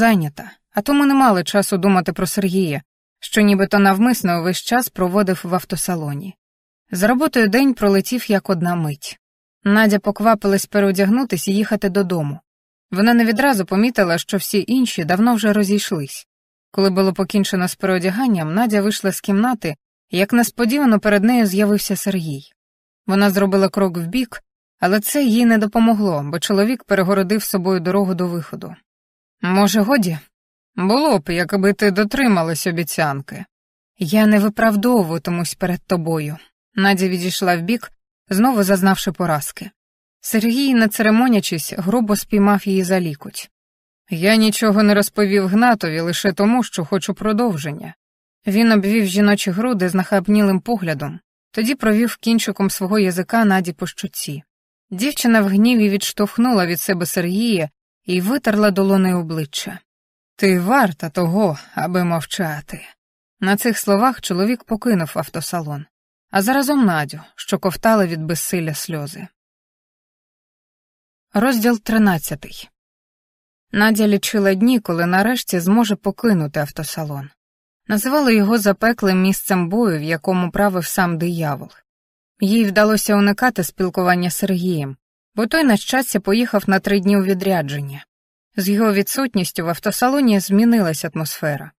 зайнята, а тому не мали часу думати про Сергія, що нібито навмисно увесь час проводив в автосалоні. За роботою день пролетів як одна мить. Надя поквапилась переодягнутись і їхати додому. Вона не відразу помітила, що всі інші давно вже розійшлись. Коли було покінчено з переодяганням, Надя вийшла з кімнати, як несподівано перед нею з'явився Сергій. Вона зробила крок вбік, але це їй не допомогло, бо чоловік перегородив собою дорогу до виходу. Може, годі? Було б, якби ти дотрималась обіцянки. Я не виправдовуватимусь перед тобою. Надя відійшла вбік, знову зазнавши поразки. Сергій, не церемонячись, грубо спіймав її за лікуть. Я нічого не розповів Гнатові лише тому, що хочу продовження. Він обвів жіночі груди з нахабнілим поглядом, тоді провів кінчиком свого язика наді по щуці. Дівчина в гніві відштовхнула від себе Сергія і витерла долонею обличчя. Ти варта того, аби мовчати. На цих словах чоловік покинув автосалон, а заразом Надю, що ковтала від безсилля сльози. Розділ тринадцятий. Надя лічила дні, коли нарешті зможе покинути автосалон. Називали його запеклим місцем бою, в якому правив сам диявол. Їй вдалося уникати спілкування з Сергієм, бо той на щастя поїхав на три дні у відрядження. З його відсутністю в автосалоні змінилась атмосфера.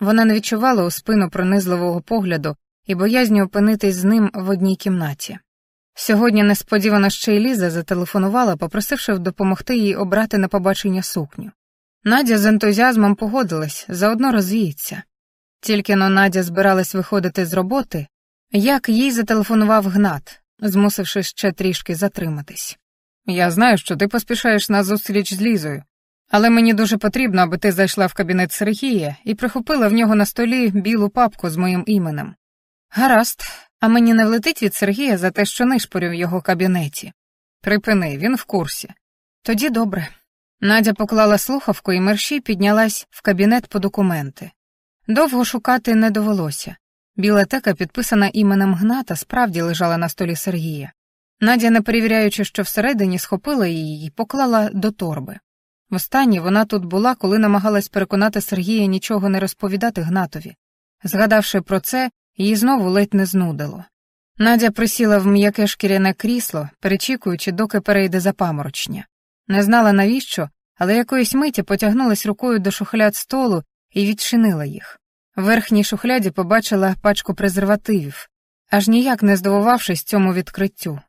Вона не відчувала у спину пронизливого погляду і боязні опинитись з ним в одній кімнаті. Сьогодні несподівано ще й Ліза зателефонувала, попросивши допомогти їй обрати на побачення сукню. Надя з ентузіазмом погодилась, заодно розвіється. Тільки но Надя збиралась виходити з роботи, як їй зателефонував Гнат, змусивши ще трішки затриматись. Я знаю, що ти поспішаєш на зустріч з Лізою, але мені дуже потрібно, аби ти зайшла в кабінет Сергія і прихопила в нього на столі білу папку з моїм іменем. Гаразд, а мені не влетить від Сергія за те, що нишпорю в його кабінеті. Припини, він в курсі. Тоді добре. Надя поклала слухавку і мерщій піднялась в кабінет по документи. Довго шукати не довелося. Біла тека, підписана іменем Гната, справді лежала на столі Сергія. Надя, не перевіряючи, що всередині, схопила її і поклала до торби. Востаннє вона тут була, коли намагалась переконати Сергія нічого не розповідати Гнатові. Згадавши про це, її знову ледь не знудило. Надя присіла в м'яке шкіряне крісло, перечікуючи, доки перейде запаморочення. Не знала навіщо, але якоїсь миті потягнулась рукою до шухляд столу і відчинила їх. В верхній шухляді побачила пачку презервативів, аж ніяк не здивувавшись цьому відкриттю.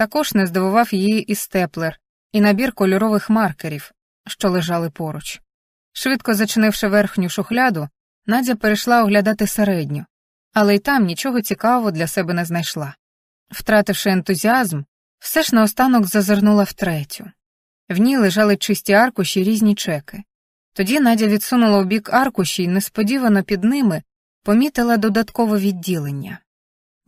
Також не здивував її і степлер, і набір кольорових маркерів, що лежали поруч. Швидко зачинивши верхню шухляду, Надя перейшла оглядати середню, але й там нічого цікавого для себе не знайшла. Втративши ентузіазм, все ж наостанок зазирнула в третю. В ній лежали чисті аркуші й різні чеки. Тоді Надя відсунула у бік аркуші і несподівано під ними помітила додаткове відділення.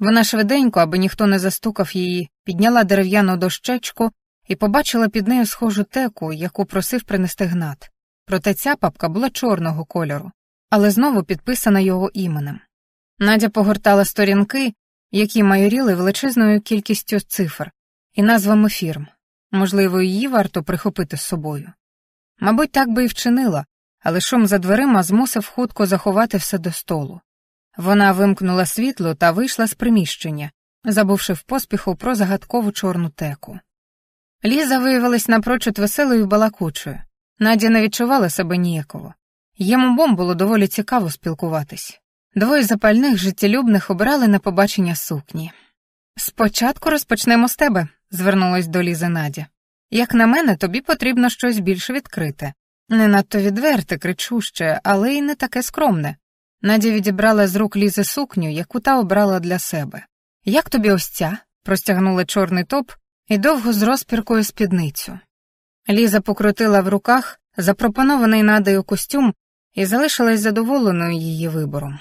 Вона швиденько, аби ніхто не застукав її, підняла дерев'яну дощечку і побачила під нею схожу теку, яку просив принести гнат. Проте ця папка була чорного кольору, але знову підписана його іменем. Надя погортала сторінки, які майоріли величезною кількістю цифр і назвами фірм. Можливо, її варто прихопити з собою. Мабуть, так би і вчинила, але шум за дверима змусив хутко заховати все до столу. Вона вимкнула світло та вийшла з приміщення, забувши в поспіху про загадкову чорну теку. Ліза виявилась напрочуд веселою балакучою. Надя не відчувала себе ніяково. Їм обом було доволі цікаво спілкуватись. Двоє запальних життєлюбних обирали на побачення сукні. Спочатку розпочнемо з тебе, звернулась до Лізи Надя. Як на мене, тобі потрібно щось більш відкрите. Не надто відверте, кричуще, але й не таке скромне. Надя відібрала з рук Лізи сукню, яку та обрала для себе. Як тобі ось ця? простягнула чорний топ і довго з розпіркою спідницю. Ліза покрутила в руках запропонований надою костюм і залишилась задоволеною її вибором.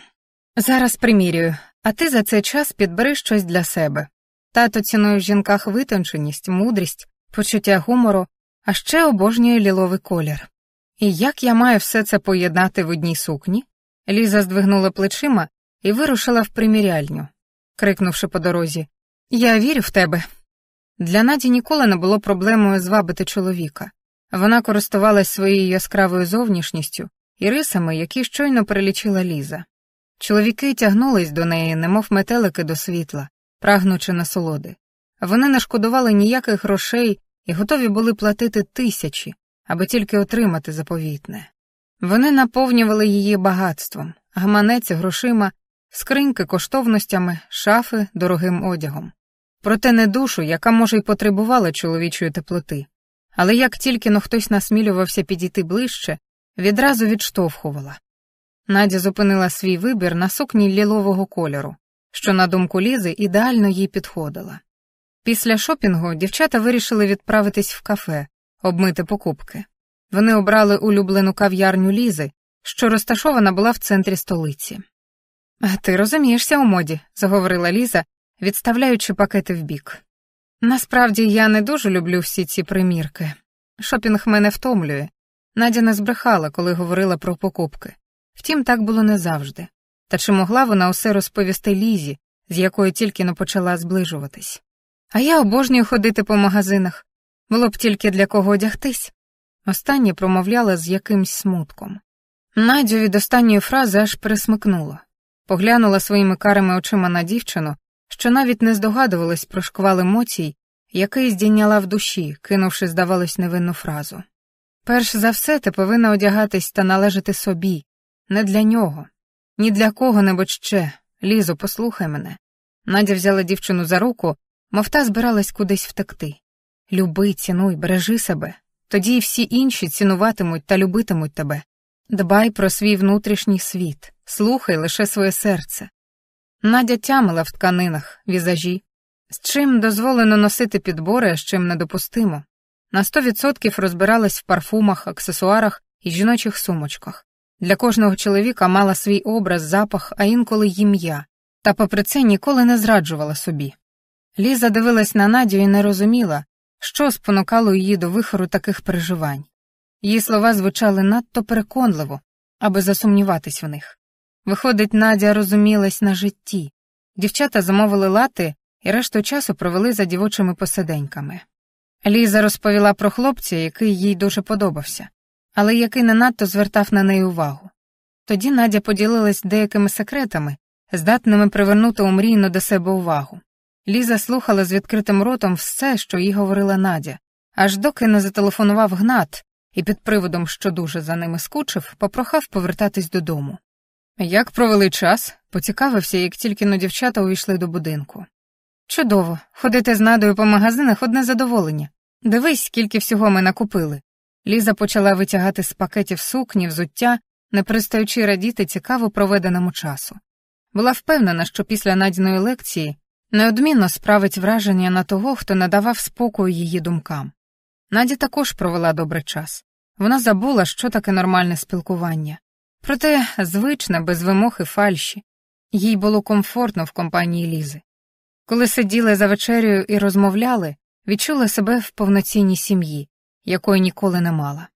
Зараз примірюю, а ти за цей час підбери щось для себе. Тато цінує в жінках витонченість, мудрість, почуття гумору, а ще обожнює ліловий колір. І як я маю все це поєднати в одній сукні? Ліза здвигнула плечима і вирушила в приміряльню, крикнувши по дорозі Я вірю в тебе. Для Наді ніколи не було проблемою звабити чоловіка. Вона користувалась своєю яскравою зовнішністю і рисами, які щойно перелічила Ліза. Чоловіки тягнулись до неї, немов метелики до світла, прагнучи насолоди. Вони не шкодували ніяких грошей і готові були платити тисячі, аби тільки отримати заповітне. Вони наповнювали її багатством, гаманець грошима, скриньки коштовностями, шафи дорогим одягом. Проте не душу, яка може й потребувала чоловічої теплоти. Але як тільки но хтось насмілювався підійти ближче, відразу відштовхувала. Надя зупинила свій вибір на сукні лілового кольору, що, на думку Лізи, ідеально їй підходила. Після шопінгу дівчата вирішили відправитись в кафе, обмити покупки. Вони обрали улюблену кав'ярню Лізи, що розташована була в центрі столиці. Ти розумієшся у моді, заговорила Ліза, відставляючи пакети вбік. Насправді я не дуже люблю всі ці примірки. Шопінг мене втомлює. Надя не збрехала, коли говорила про покупки. Втім, так було не завжди. Та чи могла вона усе розповісти Лізі, з якою тільки не почала зближуватись? А я обожнюю ходити по магазинах. Було б тільки для кого одягтись. Останнє промовляла з якимсь смутком. Надю від останньої фрази аж пересмикнула, поглянула своїми карими очима на дівчину, що навіть не здогадувалась про шквал емоцій, який здійняла в душі, кинувши, здавалось, невинну фразу. Перш за все, ти повинна одягатись та належати собі, не для нього, ні для кого-небудь ще. Лізо, послухай мене. Надя взяла дівчину за руку, мов та збиралась кудись втекти. Люби, цінуй, бережи себе, тоді й всі інші цінуватимуть та любитимуть тебе. Дбай про свій внутрішній світ, слухай лише своє серце. Надя тямила в тканинах, візажі, з чим дозволено носити підбори, а з чим недопустимо. На сто відсотків розбиралась в парфумах, аксесуарах і жіночих сумочках. Для кожного чоловіка мала свій образ, запах, а інколи ім'я, та попри це ніколи не зраджувала собі. Ліза дивилась на Надю і не розуміла, що спонукало її до вихору таких переживань. Її слова звучали надто переконливо, аби засумніватись в них. Виходить, Надя розумілась на житті. Дівчата замовили лати і решту часу провели за дівочими посиденьками. Ліза розповіла про хлопця, який їй дуже подобався, але який не надто звертав на неї увагу. Тоді Надя поділилась деякими секретами, здатними привернути умрійно до себе увагу. Ліза слухала з відкритим ротом все, що їй говорила Надя, аж доки не зателефонував Гнат і під приводом, що дуже за ними скучив, попрохав повертатись додому. Як провели час, поцікавився, як тільки но дівчата увійшли до будинку. Чудово, ходити з надою по магазинах одне задоволення. Дивись, скільки всього ми накупили. Ліза почала витягати з пакетів сукні, взуття, не перестаючи радіти цікаво проведеному часу. Була впевнена, що після надіної лекції неодмінно справить враження на того, хто надавав спокою її думкам. Надя також провела добрий час. Вона забула, що таке нормальне спілкування. Проте звичне, без вимог і фальші. Їй було комфортно в компанії Лізи. Коли сиділи за вечерею і розмовляли, відчула себе в повноцінній сім'ї, якої ніколи не мала.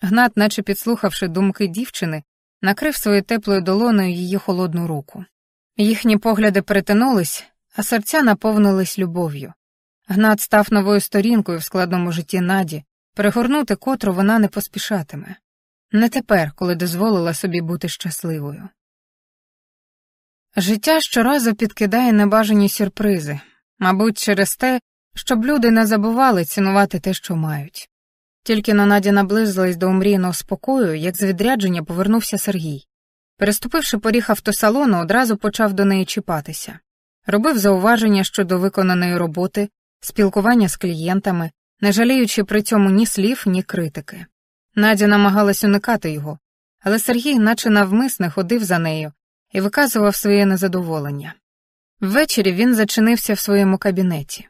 Гнат, наче підслухавши думки дівчини, накрив своєю теплою долоною її холодну руку. Їхні погляди перетинулись, а серця наповнились любов'ю. Гнат став новою сторінкою в складному житті Наді, перегорнути котру вона не поспішатиме. Не тепер, коли дозволила собі бути щасливою. Життя щоразу підкидає небажані сюрпризи, мабуть, через те, щоб люди не забували цінувати те, що мають. Тільки на Наді наблизилась до омрійного спокою, як з відрядження повернувся Сергій. Переступивши поріг автосалону, одразу почав до неї чіпатися. Робив зауваження щодо виконаної роботи, спілкування з клієнтами, не жаліючи при цьому ні слів, ні критики. Надя намагалась уникати його, але Сергій, наче навмисне, ходив за нею і виказував своє незадоволення. Ввечері він зачинився в своєму кабінеті.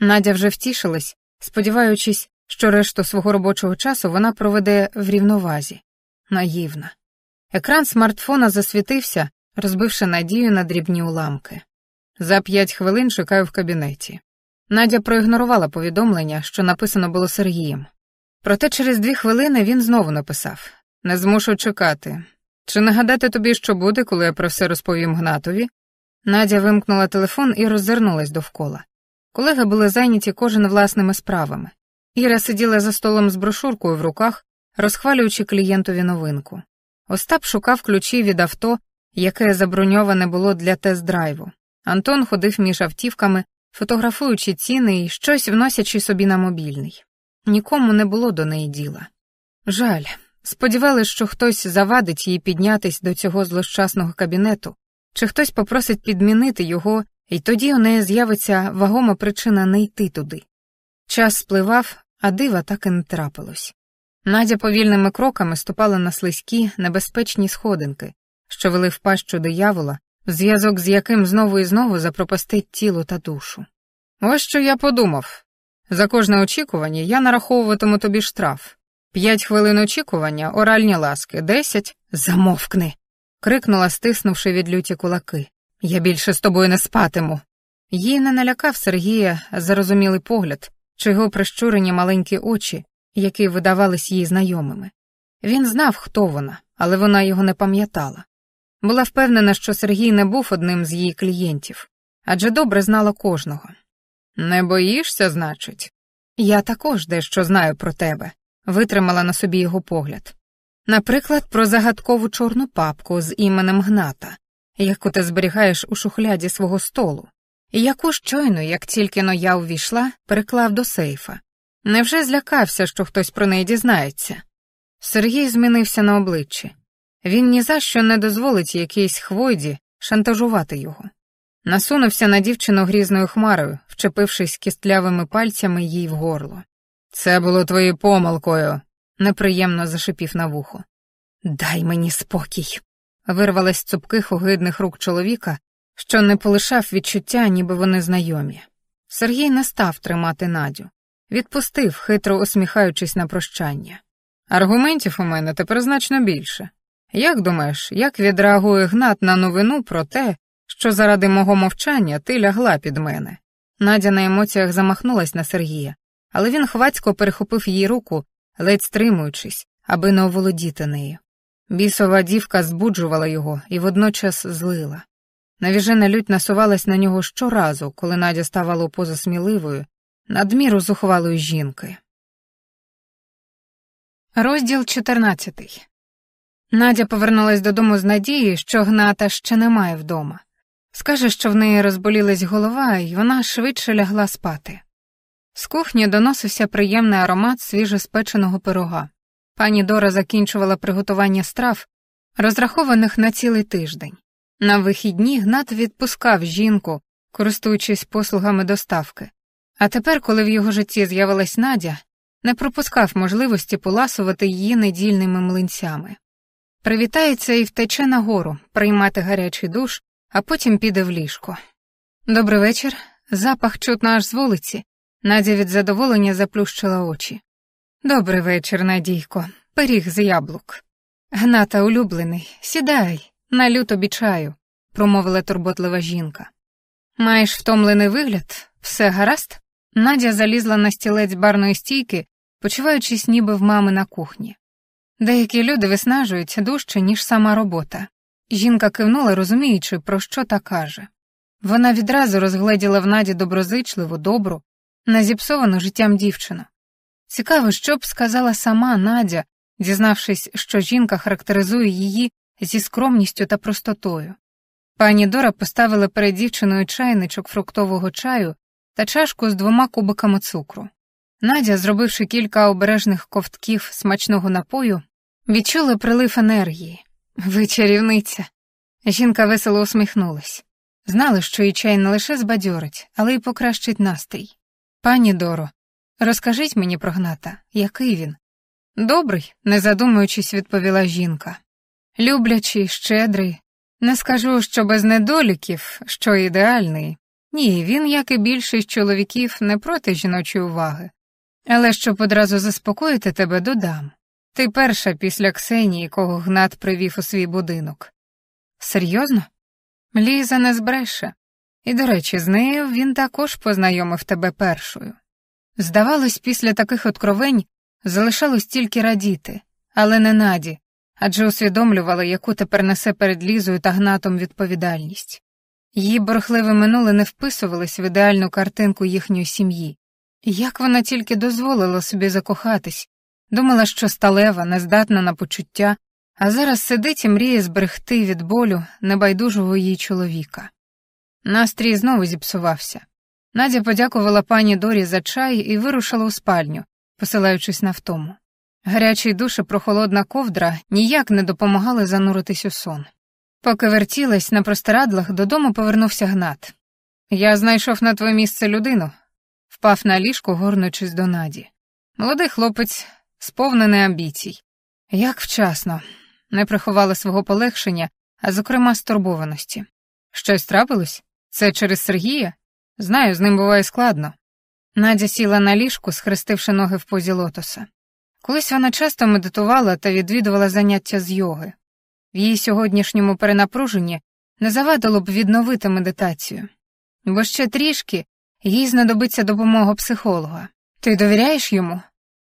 Надя вже втішилась, сподіваючись, що решту свого робочого часу вона проведе в рівновазі. Наївна. Екран смартфона засвітився, розбивши надію на дрібні уламки. За п'ять хвилин чекаю в кабінеті. Надя проігнорувала повідомлення, що написано було Сергієм. Проте через дві хвилини він знову написав Не змушу чекати. Чи нагадати тобі, що буде, коли я про все розповім Гнатові? Надя вимкнула телефон і роззирнулась довкола. Колеги були зайняті кожен власними справами. Іра сиділа за столом з брошуркою в руках, розхвалюючи клієнтові новинку. Остап шукав ключі від авто, яке заброньоване було для тест-драйву. Антон ходив між автівками, фотографуючи ціни і щось вносячи собі на мобільний. Нікому не було до неї діла. Жаль, сподівалися, що хтось завадить їй піднятись до цього злощасного кабінету, чи хтось попросить підмінити його, і тоді у неї з'явиться вагома причина не йти туди. Час спливав, а дива так і не трапилось. Надя повільними кроками ступала на слизькі, небезпечні сходинки, що вели в пащу диявола, зв'язок з яким знову і знову запропастить тіло та душу. Ось що я подумав. За кожне очікування я нараховуватиму тобі штраф. П'ять хвилин очікування, оральні ласки, десять замовкни. крикнула, стиснувши від люті кулаки. Я більше з тобою не спатиму. Її не налякав Сергія зарозумілий погляд, чи його прищурені маленькі очі, які видавались їй знайомими. Він знав, хто вона, але вона його не пам'ятала. Була впевнена, що Сергій не був одним з її клієнтів, адже добре знала кожного. Не боїшся, значить? Я також дещо знаю про тебе, витримала на собі його погляд. Наприклад, про загадкову чорну папку з іменем Гната, яку ти зберігаєш у шухляді свого столу, і яку щойно, як тільки но я увійшла, переклав до сейфа. Невже злякався, що хтось про неї дізнається? Сергій змінився на обличчі. Він ні за що не дозволить якійсь хвойді шантажувати його. Насунувся на дівчину грізною хмарою, вчепившись кістлявими пальцями їй в горло. Це було твоєю помилкою, неприємно зашипів на вухо. Дай мені спокій. Вирвалась з цупких огидних рук чоловіка, що не полишав відчуття, ніби вони знайомі. Сергій не став тримати Надю, відпустив, хитро усміхаючись на прощання. Аргументів у мене тепер значно більше. Як думаєш, як відреагує Гнат на новину про те, що заради мого мовчання ти лягла під мене? Надя на емоціях замахнулась на Сергія, але він хвацько перехопив її руку, ледь стримуючись, аби не оволодіти нею. Бісова дівка збуджувала його і водночас злила. Навіжена лють насувалась на нього щоразу, коли Надя ставала у позу сміливою, надміру зухвалої жінки. Розділ 14 Надя повернулась додому з надією, що Гната ще немає вдома. Скаже, що в неї розболілась голова, і вона швидше лягла спати. З кухні доносився приємний аромат свіжоспеченого пирога. Пані Дора закінчувала приготування страв, розрахованих на цілий тиждень. На вихідні Гнат відпускав жінку, користуючись послугами доставки. А тепер, коли в його житті з'явилась Надя, не пропускав можливості поласувати її недільними млинцями. Привітається і втече нагору, приймати гарячий душ, а потім піде в ліжко. Добрий вечір. Запах чутно аж з вулиці. Надя від задоволення заплющила очі. Добрий вечір, Надійко, пиріг з яблук. Гната улюблений, сідай, налю тобі чаю, промовила турботлива жінка. Маєш втомлений вигляд, все гаразд? Надя залізла на стілець барної стійки, почуваючись ніби в мами на кухні. Деякі люди виснажують дужче, ніж сама робота. Жінка кивнула, розуміючи, про що та каже. Вона відразу розгледіла в наді доброзичливу, добру, назіпсовану життям дівчину. Цікаво, що б сказала сама Надя, дізнавшись, що жінка характеризує її зі скромністю та простотою. Пані Дора поставила перед дівчиною чайничок фруктового чаю та чашку з двома кубиками цукру. Надя, зробивши кілька обережних ковтків смачного напою, відчула прилив енергії. Ви чарівниця. Жінка весело усміхнулась. Знала, що її чай не лише збадьорить, але й покращить настрій. Пані Доро, розкажіть мені про гната, який він? Добрий, не задумуючись, відповіла жінка. Люблячий, щедрий. Не скажу, що без недоліків, що ідеальний. Ні, він, як і більшість чоловіків, не проти жіночої уваги. Але щоб одразу заспокоїти тебе, додам. Ти перша після Ксенії, кого Гнат привів у свій будинок. Серйозно? Ліза не збреше. І, до речі, з нею він також познайомив тебе першою. Здавалось, після таких откровень залишалось тільки радіти, але не наді, адже усвідомлювала, яку тепер несе перед Лізою та гнатом відповідальність. Її борхливе минуле не вписувалось в ідеальну картинку їхньої сім'ї, Як вона тільки дозволила собі закохатись, думала, що сталева, нездатна на почуття, а зараз сидить і мріє зберегти від болю небайдужого її чоловіка. Настрій знову зіпсувався. Надя подякувала пані Дорі за чай і вирушила у спальню, посилаючись на втому. Гарячий душ і прохолодна ковдра ніяк не допомагали зануритись у сон. Поки вертілась на простирадлах, додому повернувся Гнат. Я знайшов на твоє місце людину, впав на ліжку, горнуючись до наді. Молодий хлопець, сповнений амбіцій. Як вчасно, не приховала свого полегшення, а зокрема стурбованості. Щось трапилось? Це через Сергія? Знаю, з ним буває складно. Надя сіла на ліжку, схрестивши ноги в позі лотоса. Колись вона часто медитувала та відвідувала заняття з йоги. В її сьогоднішньому перенапруженні не завадило б відновити медитацію, бо ще трішки їй знадобиться допомога психолога. Ти довіряєш йому?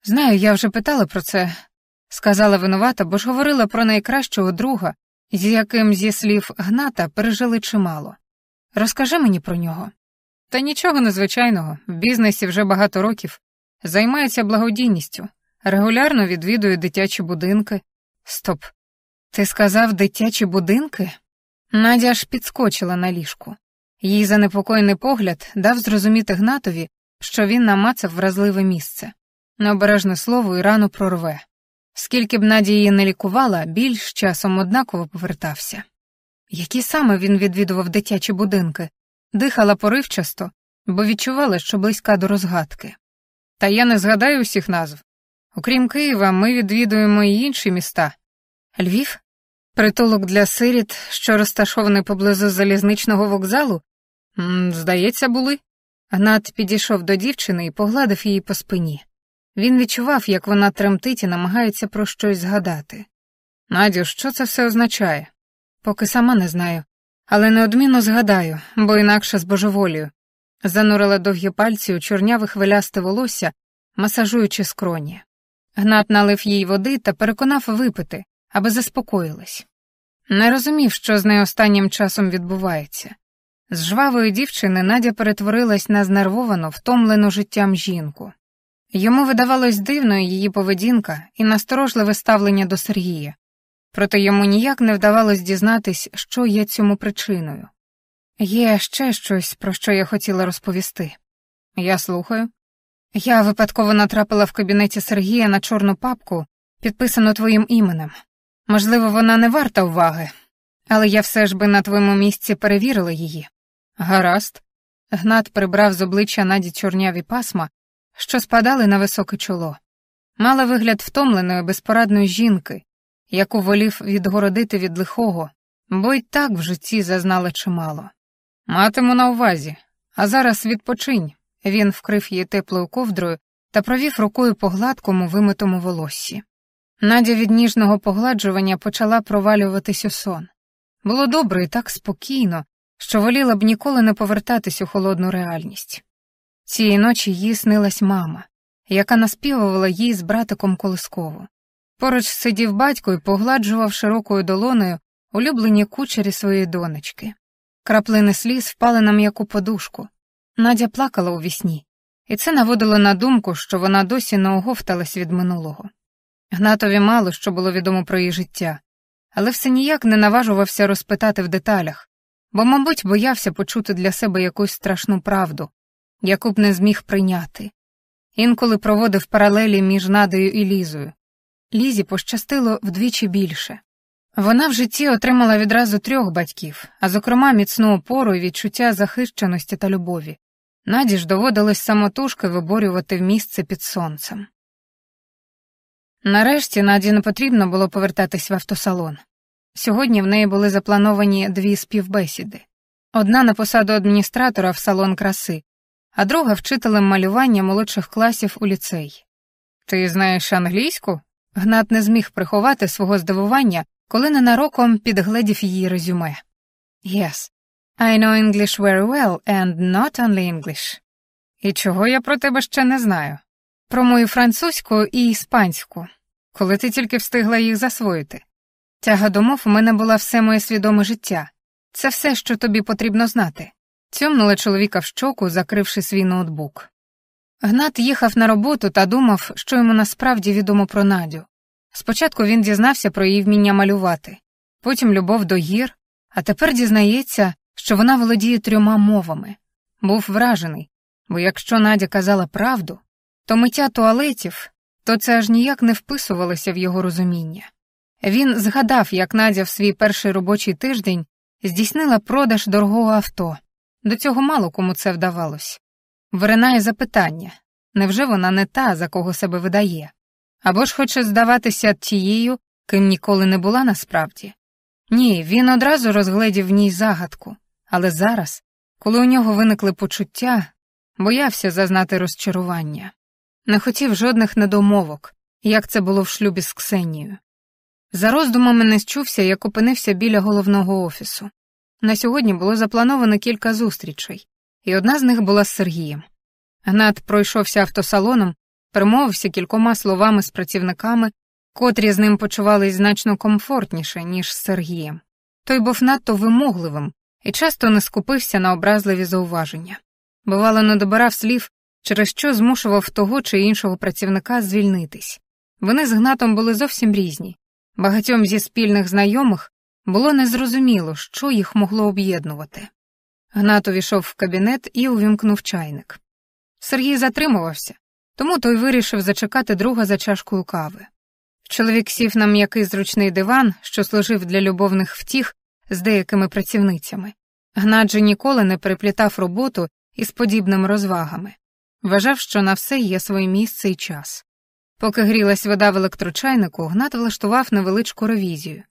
Знаю, я вже питала про це, сказала винувата, бо ж говорила про найкращого друга, з яким, зі слів Гната, пережили чимало. Розкажи мені про нього. Та нічого незвичайного, в бізнесі вже багато років, займається благодійністю, регулярно відвідує дитячі будинки. Стоп. Ти сказав дитячі будинки? Надя аж підскочила на ліжку. Її занепокоєний погляд дав зрозуміти Гнатові, що він намацав вразливе місце. Необережне слово і рану прорве. Скільки б Надя її не лікувала, біль з часом однаково повертався. Які саме він відвідував дитячі будинки, дихала поривчасто, бо відчувала, що близька до розгадки. Та я не згадаю усіх назв. Окрім Києва, ми відвідуємо і інші міста. Львів? Притулок для сиріт, що розташований поблизу залізничного вокзалу? М, здається, були. Гнат підійшов до дівчини і погладив її по спині. Він відчував, як вона тремтить і намагається про щось згадати. Надю, що це все означає? Поки сама не знаю, але неодмінно згадаю, бо інакше з божеволію. Занурила довгі пальці у чорняве хвилясте волосся, масажуючи скроні. Гнат налив їй води та переконав випити, аби заспокоїлась. Не розумів, що з нею останнім часом відбувається. З жвавої дівчини Надя перетворилась на знервовану, втомлену життям жінку. Йому видавалось дивною її поведінка і насторожливе ставлення до Сергія, проте йому ніяк не вдавалось дізнатись, що є цьому причиною. Є ще щось, про що я хотіла розповісти. Я слухаю. Я випадково натрапила в кабінеті Сергія на чорну папку, підписану твоїм іменем. Можливо, вона не варта уваги, але я все ж би на твоєму місці перевірила її. Гаразд. Гнат прибрав з обличчя наді чорняві пасма, що спадали на високе чоло. Мала вигляд втомленої, безпорадної жінки, яку волів відгородити від лихого, бо й так в житті зазнала чимало. Матиму на увазі, а зараз відпочинь. Він вкрив її теплою ковдрою та провів рукою по гладкому вимитому волоссі. Надя від ніжного погладжування почала провалюватись у сон. Було добре і так спокійно, що воліла б ніколи не повертатись у холодну реальність. Цієї ночі їй снилась мама, яка наспівувала їй з братиком колискову. Поруч сидів батько і погладжував широкою долоною улюблені кучері своєї донечки. Краплини сліз впали на м'яку подушку. Надя плакала у вісні, і це наводило на думку, що вона досі не оговталась від минулого. Гнатові мало що було відомо про її життя, але все ніяк не наважувався розпитати в деталях, бо, мабуть, боявся почути для себе якусь страшну правду, яку б не зміг прийняти. Інколи проводив паралелі між Надею і Лізою. Лізі пощастило вдвічі більше. Вона в житті отримала відразу трьох батьків, а зокрема міцну опору і відчуття захищеності та любові. Наді ж доводилось самотужки виборювати місце під сонцем. Нарешті Наді не потрібно було повертатись в автосалон. Сьогодні в неї були заплановані дві співбесіди одна на посаду адміністратора в салон краси, а друга вчителем малювання молодших класів у ліцей. Ти знаєш англійську? Гнат не зміг приховати свого здивування, коли ненароком підгледів її резюме. Yes, I know English very well and not only English. І чого я про тебе ще не знаю? Про мою французьку і іспанську, коли ти тільки встигла їх засвоїти. Тяга домов у мене була все моє свідоме життя. Це все, що тобі потрібно знати. Цьомнула чоловіка в щоку, закривши свій ноутбук. Гнат їхав на роботу та думав, що йому насправді відомо про Надю. Спочатку він дізнався про її вміння малювати, потім любов до гір, а тепер дізнається, що вона володіє трьома мовами. Був вражений, бо якщо Надя казала правду, то миття туалетів, то це аж ніяк не вписувалося в його розуміння. Він згадав, як Надя в свій перший робочий тиждень здійснила продаж дорогого авто. До цього мало кому це вдавалось. Виринає запитання невже вона не та, за кого себе видає? Або ж хоче здаватися тією, ким ніколи не була насправді? Ні, він одразу розгледів в ній загадку, але зараз, коли у нього виникли почуття, боявся зазнати розчарування, не хотів жодних недомовок, як це було в шлюбі з Ксенією. За роздумами не счувся, як опинився біля головного офісу. На сьогодні було заплановано кілька зустрічей, і одна з них була з Сергієм. Гнат пройшовся автосалоном, перемовився кількома словами з працівниками, котрі з ним почувались значно комфортніше, ніж з Сергієм. Той був надто вимогливим і часто не скупився на образливі зауваження. Бувало, не добирав слів, через що змушував того чи іншого працівника звільнитись. Вони з Гнатом були зовсім різні. Багатьом зі спільних знайомих було незрозуміло, що їх могло об'єднувати. Гнат увійшов в кабінет і увімкнув чайник. Сергій затримувався, тому той вирішив зачекати друга за чашкою кави. Чоловік сів на м'який зручний диван, що служив для любовних втіх з деякими працівницями. Гнат же ніколи не переплітав роботу із подібними розвагами. Вважав, що на все є своє місце і час. Поки грілась вода в електрочайнику, Гнат влаштував невеличку ревізію.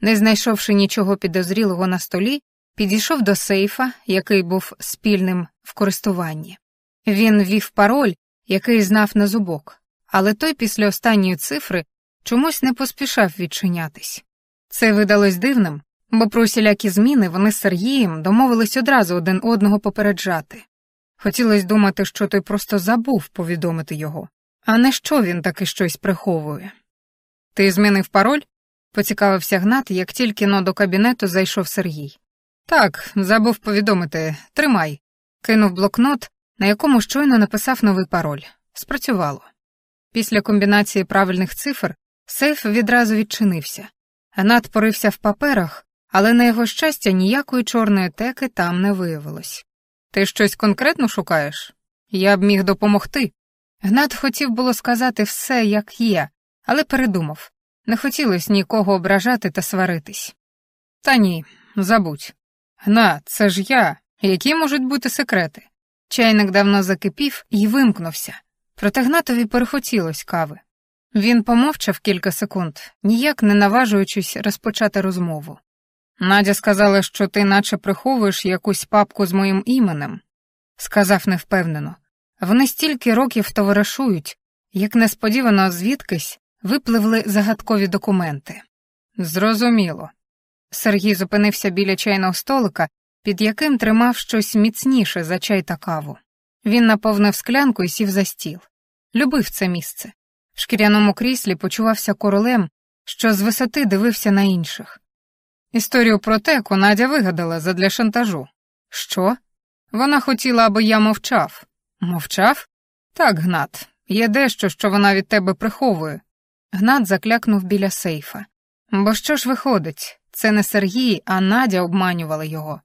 Не знайшовши нічого підозрілого на столі, підійшов до сейфа, який був спільним в користуванні. Він ввів пароль, який знав на зубок, але той після останньої цифри чомусь не поспішав відчинятись. Це видалось дивним, бо про усілякі зміни вони з Сергієм домовились одразу один одного попереджати. Хотілося думати, що той просто забув повідомити його, а не що він таки щось приховує. Ти змінив пароль? Поцікавився Гнат, як тільки но до кабінету зайшов Сергій. Так, забув повідомити, тримай. Кинув блокнот, на якому щойно написав новий пароль. Спрацювало. Після комбінації правильних цифр сейф відразу відчинився. Гнат порився в паперах, але на його щастя ніякої чорної теки там не виявилось. Ти щось конкретно шукаєш? Я б міг допомогти. Гнат хотів було сказати все, як є, але передумав не хотілося нікого ображати та сваритись. Та ні, забудь. Гнат, це ж я. Які можуть бути секрети? Чайник давно закипів і вимкнувся, проте Гнатові перехотілось кави. Він помовчав кілька секунд, ніяк не наважуючись розпочати розмову. Надя сказала, що ти наче приховуєш якусь папку з моїм іменем, сказав невпевнено. Вони стільки років товаришують, як несподівано звідкись випливли загадкові документи. Зрозуміло. Сергій зупинився біля чайного столика, під яким тримав щось міцніше за чай та каву. Він наповнив склянку і сів за стіл. Любив це місце. В шкіряному кріслі почувався королем, що з висоти дивився на інших. Історію про теку Надя вигадала задля шантажу. Що? Вона хотіла, аби я мовчав. Мовчав? Так, Гнат, є дещо, що вона від тебе приховує. Гнат заклякнув біля сейфа. Бо що ж виходить, це не Сергій, а Надя обманювала його.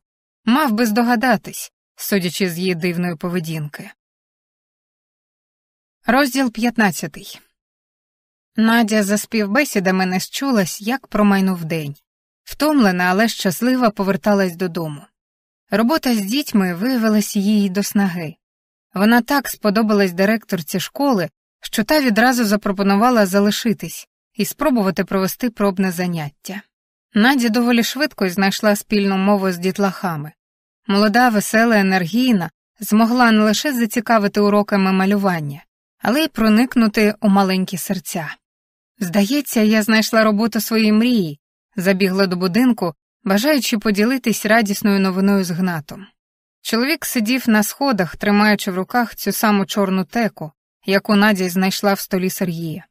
Мав би здогадатись, судячи з її дивної поведінки. Розділ 15 Надя за співбесідами не счулась, як промайнув день. Втомлена, але щаслива поверталась додому. Робота з дітьми виявилась їй до снаги. Вона так сподобалась директорці школи, що та відразу запропонувала залишитись і спробувати провести пробне заняття. Надя доволі швидко знайшла спільну мову з дітлахами. Молода, весела, енергійна, змогла не лише зацікавити уроками малювання, але й проникнути у маленькі серця. Здається, я знайшла роботу своєї мрії, забігла до будинку, бажаючи поділитись радісною новиною з гнатом. Чоловік сидів на сходах, тримаючи в руках цю саму чорну теку, яку Надя знайшла в столі Сергія.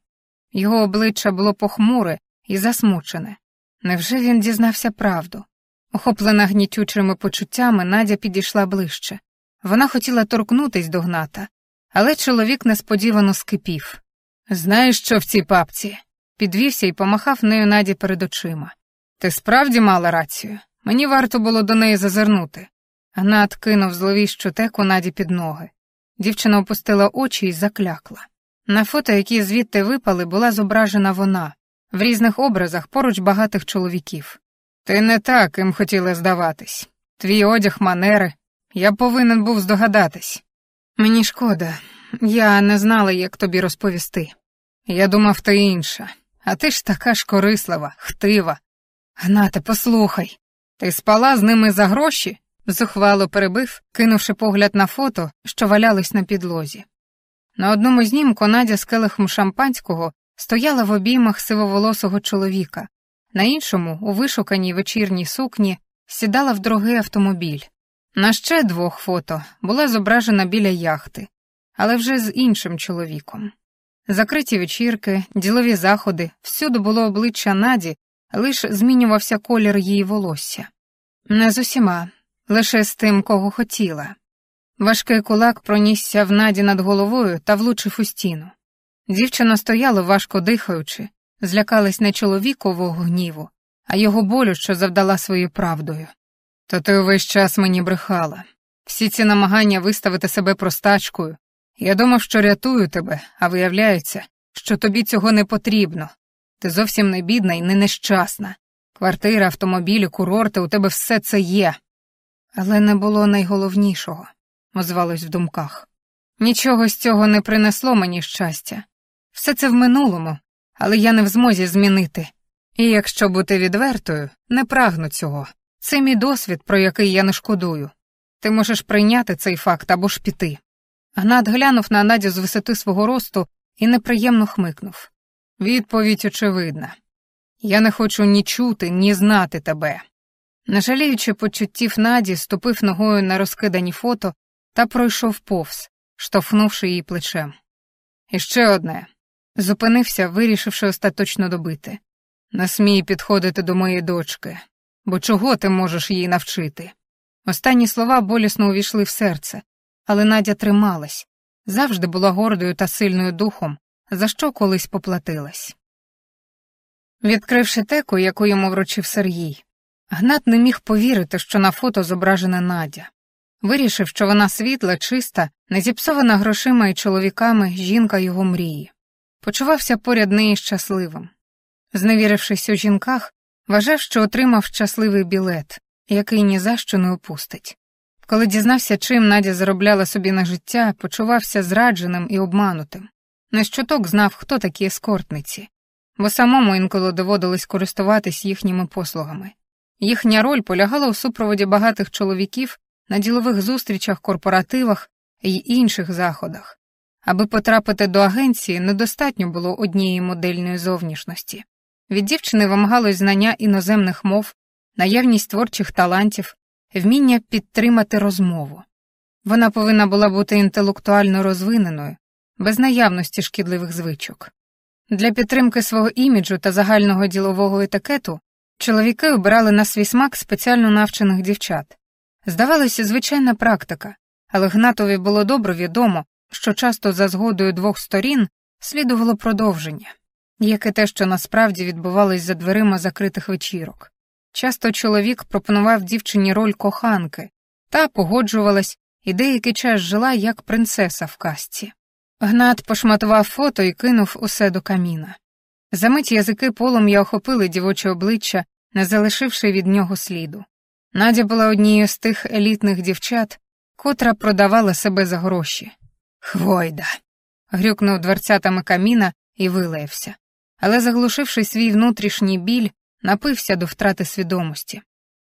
Його обличчя було похмуре і засмучене. Невже він дізнався правду? Охоплена гнітючими почуттями, Надя підійшла ближче. Вона хотіла торкнутись до гната, Але чоловік несподівано скипів. Знаєш, що в цій папці? Підвівся і помахав нею Наді перед очима. Ти справді мала рацію? Мені варто було до неї зазирнути. Гнат кинув зловіщу теку Наді під ноги. Дівчина опустила очі і заклякла. На фото, які звідти випали, була зображена вона, в різних образах поруч багатих чоловіків. Ти не так їм хотіла здаватись. Твій одяг, манери. Я повинен був здогадатись. Мені шкода, я не знала, як тобі розповісти. Я думав, ти інша, а ти ж така ж корислива, хтива. Гнате, послухай, ти спала з ними за гроші? Зухвало перебив, кинувши погляд на фото, що валялись на підлозі. На одному знімку Надя з келихом шампанського стояла в обіймах сивоволосого чоловіка, на іншому, у вишуканій вечірній сукні, сідала в дорогий автомобіль. На ще двох фото була зображена біля яхти, але вже з іншим чоловіком. Закриті вечірки, ділові заходи, всюди було обличчя Наді, лише змінювався колір її волосся. Не з усіма, лише з тим, кого хотіла. Важкий кулак пронісся в наді над головою та влучив у стіну. Дівчина стояла, важко дихаючи, злякалась не чоловікового гніву, а його болю, що завдала своєю правдою. То ти увесь час мені брехала. Всі ці намагання виставити себе простачкою. Я думав, що рятую тебе, а виявляється, що тобі цього не потрібно. Ти зовсім не бідна і не нещасна. Квартира, автомобілі, курорти, у тебе все це є. Але не було найголовнішого, озвалось в думках. Нічого з цього не принесло мені щастя. Все це в минулому, але я не в змозі змінити. І якщо бути відвертою, не прагну цього. Це мій досвід, про який я не шкодую. Ти можеш прийняти цей факт або ж піти. Гнат глянув на Надю з висоти свого росту і неприємно хмикнув. Відповідь очевидна. Я не хочу ні чути, ні знати тебе. Не жаліючи почуттів Наді, ступив ногою на розкидані фото та пройшов повз, штовхнувши її плечем. І ще одне зупинився, вирішивши остаточно добити. Не смій підходити до моєї дочки, бо чого ти можеш її навчити? Останні слова болісно увійшли в серце, але Надя трималась, завжди була гордою та сильною духом, за що колись поплатилась. Відкривши теку, яку йому вручив Сергій, Гнат не міг повірити, що на фото зображена Надя. Вирішив, що вона світла, чиста, не зіпсована грошима і чоловіками жінка його мрії. Почувався поряд неї щасливим. Зневірившись у жінках, вважав, що отримав щасливий білет, який ні за що не опустить. Коли дізнався, чим Надя заробляла собі на життя, почувався зрадженим і обманутим. Не щоток знав, хто такі ескортниці, бо самому інколи доводилось користуватись їхніми послугами. Їхня роль полягала у супроводі багатих чоловіків на ділових зустрічах, корпоративах і інших заходах. Аби потрапити до агенції, недостатньо було однієї модельної зовнішності. Від дівчини вимагалось знання іноземних мов, наявність творчих талантів, вміння підтримати розмову. Вона повинна була бути інтелектуально розвиненою, без наявності шкідливих звичок. Для підтримки свого іміджу та загального ділового етикету чоловіки обирали на свій смак спеціально навчених дівчат. Здавалося, звичайна практика, але Гнатові було добре відомо, що часто за згодою двох сторін слідувало продовження, як і те, що насправді відбувалось за дверима закритих вечірок. Часто чоловік пропонував дівчині роль коханки та погоджувалась і деякий час жила як принцеса в казці. Гнат пошматував фото і кинув усе до каміна. Замить язики полум'я охопили дівоче обличчя, не залишивши від нього сліду. Надя була однією з тих елітних дівчат, котра продавала себе за гроші. Хвойда. грюкнув дверцятами каміна і вилаявся, але, заглушивши свій внутрішній біль, напився до втрати свідомості.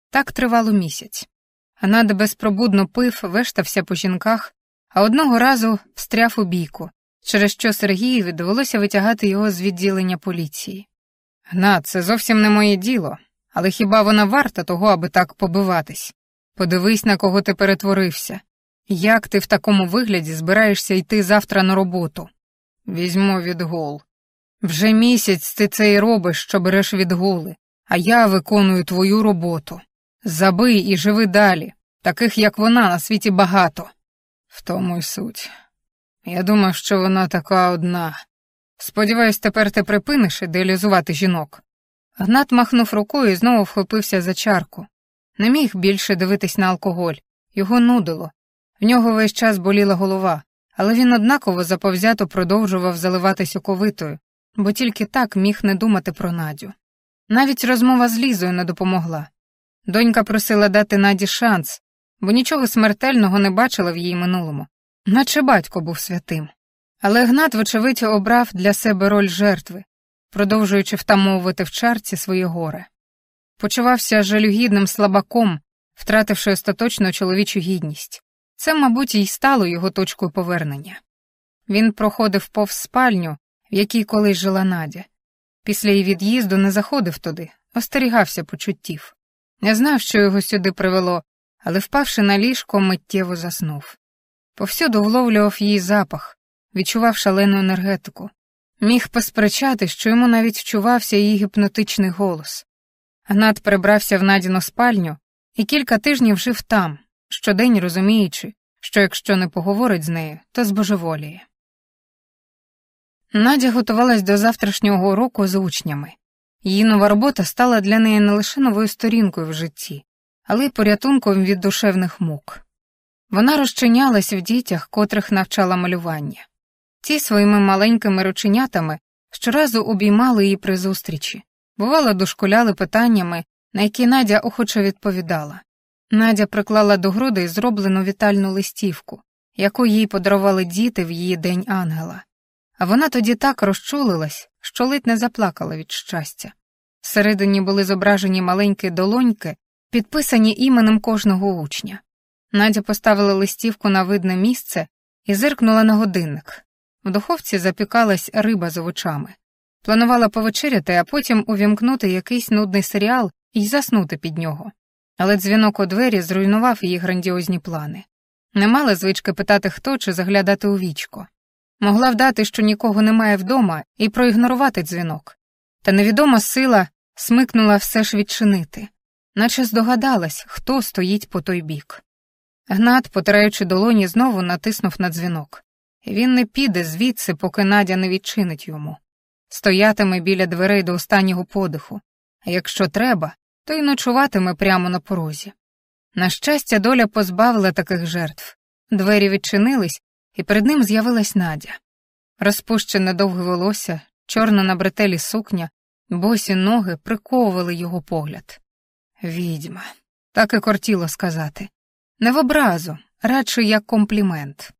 Так тривало місяць. Гнат безпробудно пив, вештався по жінках, а одного разу встряв у бійку, через що Сергієві довелося витягати його з відділення поліції. Гнат, це зовсім не моє діло, але хіба вона варта того, аби так побиватись? Подивись, на кого ти перетворився. Як ти в такому вигляді збираєшся йти завтра на роботу? Візьму відгул. Вже місяць ти це й робиш, що береш відгули, а я виконую твою роботу. Забий і живи далі. Таких, як вона, на світі багато. В тому й суть. Я думав, що вона така одна. Сподіваюсь, тепер ти припиниш ідеалізувати жінок. Гнат махнув рукою і знову вхопився за чарку. Не міг більше дивитись на алкоголь, його нудило. В нього весь час боліла голова, але він однаково заповзято продовжував заливатись оковитою, бо тільки так міг не думати про Надю. Навіть розмова з Лізою не допомогла. Донька просила дати Наді шанс, бо нічого смертельного не бачила в її минулому, наче батько був святим. Але Гнат, вочевидь, обрав для себе роль жертви, продовжуючи втамовувати в чарці своє горе. Почувався жалюгідним слабаком, втративши остаточно чоловічу гідність. Це, мабуть, і стало його точкою повернення. Він проходив повз спальню, в якій колись жила Надя. Після її від'їзду не заходив туди, остерігався почуттів. Не знав, що його сюди привело, але, впавши на ліжко, миттєво заснув. Повсюду вловлював її запах, відчував шалену енергетику. Міг посперечати, що йому навіть вчувався її гіпнотичний голос. Гнат прибрався в Надіну спальню і кілька тижнів жив там, щодень розуміючи, що якщо не поговорить з нею, то збожеволіє. Надя готувалась до завтрашнього уроку з учнями. Її нова робота стала для неї не лише новою сторінкою в житті, але й порятунком від душевних мук. Вона розчинялась в дітях, котрих навчала малювання. Ті своїми маленькими рученятами щоразу обіймали її при зустрічі, бувало, дошкуляли питаннями, на які Надя охоче відповідала. Надя приклала до груди зроблену вітальну листівку, яку їй подарували діти в її день ангела. А вона тоді так розчулилась, що ледь не заплакала від щастя. Всередині були зображені маленькі долоньки, підписані іменем кожного учня. Надя поставила листівку на видне місце і зиркнула на годинник. В духовці запікалась риба з овочами. Планувала повечеряти, а потім увімкнути якийсь нудний серіал і заснути під нього. Але дзвінок у двері зруйнував її грандіозні плани. Не мала звички питати, хто чи заглядати у вічко. Могла вдати, що нікого немає вдома, і проігнорувати дзвінок. Та невідома сила смикнула все ж відчинити, наче здогадалась, хто стоїть по той бік. Гнат, потираючи долоні, знову натиснув на дзвінок. Він не піде звідси, поки Надя не відчинить йому. Стоятиме біля дверей до останнього подиху, а якщо треба, то й ночуватиме прямо на порозі. На щастя, доля позбавила таких жертв. Двері відчинились, і перед ним з'явилась Надя. Розпущене довге волосся, чорна на бретелі сукня, босі ноги приковували його погляд. Відьма, так і кортіло сказати. Не в образу, радше як комплімент.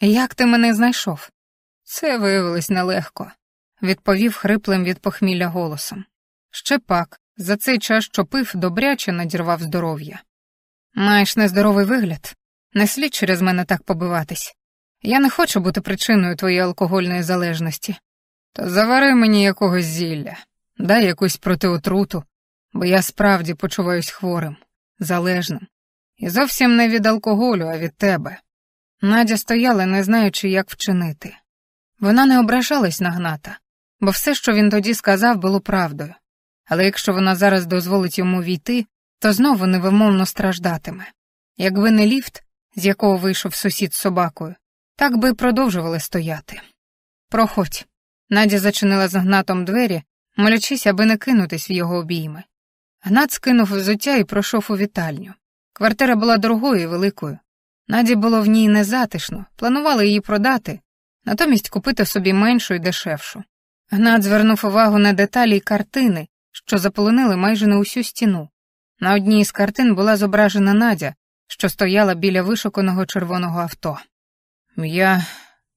Як ти мене знайшов? Це виявилось нелегко, відповів хриплим від похмілля голосом. Ще пак, за цей час, що пив, добряче надірвав здоров'я. Маєш нездоровий вигляд, не слід через мене так побиватись. Я не хочу бути причиною твоєї алкогольної залежності. То завари мені якогось зілля, дай якусь протиотруту, бо я справді почуваюсь хворим, залежним. І зовсім не від алкоголю, а від тебе. Надя стояла, не знаючи, як вчинити. Вона не ображалась на гната, бо все, що він тоді сказав, було правдою. Але якщо вона зараз дозволить йому війти, то знову невимовно страждатиме. Якби не ліфт, з якого вийшов сусід з собакою, так би продовжували стояти. Проходь. Надя зачинила з гнатом двері, молячись, аби не кинутись в його обійми. Гнат скинув взуття і пройшов у вітальню. Квартира була дорогою і великою. Наді було в ній незатишно, планували її продати, натомість купити собі меншу і дешевшу. Гнат звернув увагу на деталі й картини, що заполонили майже на усю стіну. На одній із картин була зображена Надя, що стояла біля вишуканого червоного авто. Я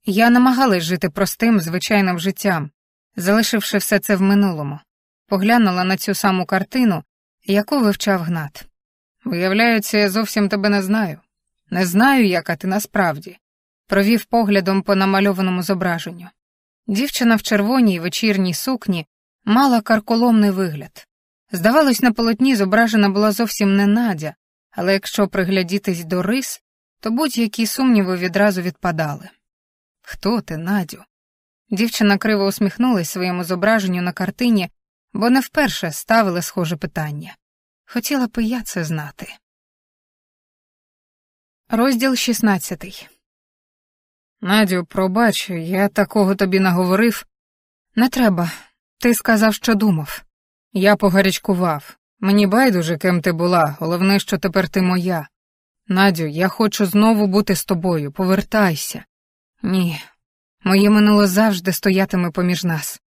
Я намагалась жити простим, звичайним життям, залишивши все це в минулому, поглянула на цю саму картину, яку вивчав Гнат. Виявляється, я зовсім тебе не знаю. Не знаю, яка ти насправді, провів поглядом по намальованому зображенню. Дівчина в червоній вечірній сукні мала карколомний вигляд. Здавалось, на полотні зображена була зовсім не Надя, але якщо приглядітись до рис, то будь-які сумніви відразу відпадали. Хто ти, Надю? Дівчина криво усміхнулась своєму зображенню на картині, бо не вперше ставила схоже питання. Хотіла б я це знати. Розділ 16 Надю, пробач, я такого тобі наговорив. Не треба. Ти сказав, що думав. Я погарячкував. Мені байдуже, ким ти була, головне, що тепер ти моя. Надю, я хочу знову бути з тобою, повертайся. Ні, моє минуле завжди стоятиме поміж нас.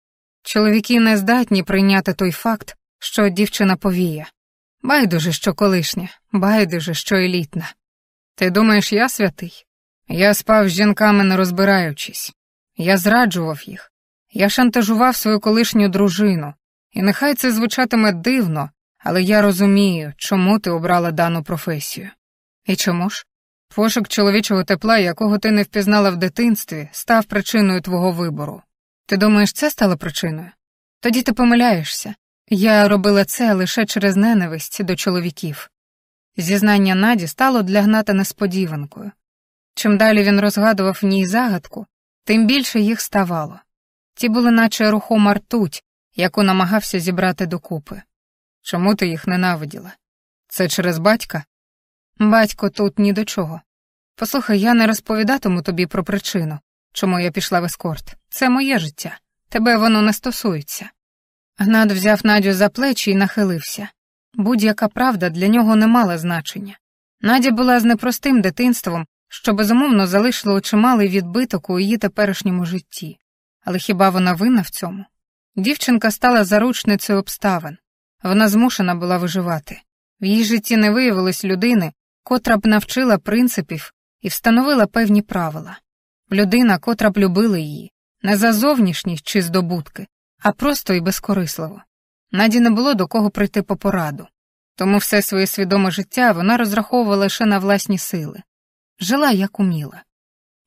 Чоловіки не здатні прийняти той факт, що дівчина повіє. Байдуже, що колишня, байдуже, що елітна. Ти думаєш, я святий? Я спав з жінками, не розбираючись. Я зраджував їх. Я шантажував свою колишню дружину, і нехай це звучатиме дивно, але я розумію, чому ти обрала дану професію. І чому ж? Пошук чоловічого тепла, якого ти не впізнала в дитинстві, став причиною твого вибору. Ти думаєш, це стало причиною? Тоді ти помиляєшся. Я робила це лише через ненависть до чоловіків. Зізнання Наді стало для Гната несподіванкою. Чим далі він розгадував в ній загадку, тим більше їх ставало. Ті були наче рухома ртуть, яку намагався зібрати докупи. Чому ти їх ненавиділа? Це через батька? Батько тут ні до чого. Послухай, я не розповідатиму тобі про причину, чому я пішла в ескорт. Це моє життя. Тебе воно не стосується. Гнат взяв Надю за плечі і нахилився. Будь-яка правда для нього не мала значення. Надя була з непростим дитинством, що безумовно залишило чималий відбиток у її теперішньому житті. Але хіба вона винна в цьому? Дівчинка стала заручницею обставин. Вона змушена була виживати. В її житті не виявилось людини, котра б навчила принципів і встановила певні правила. Людина, котра б любила її, не за зовнішність чи здобутки, а просто і безкорисливо. Наді не було до кого прийти по пораду, тому все своє свідоме життя вона розраховувала лише на власні сили, жила як уміла,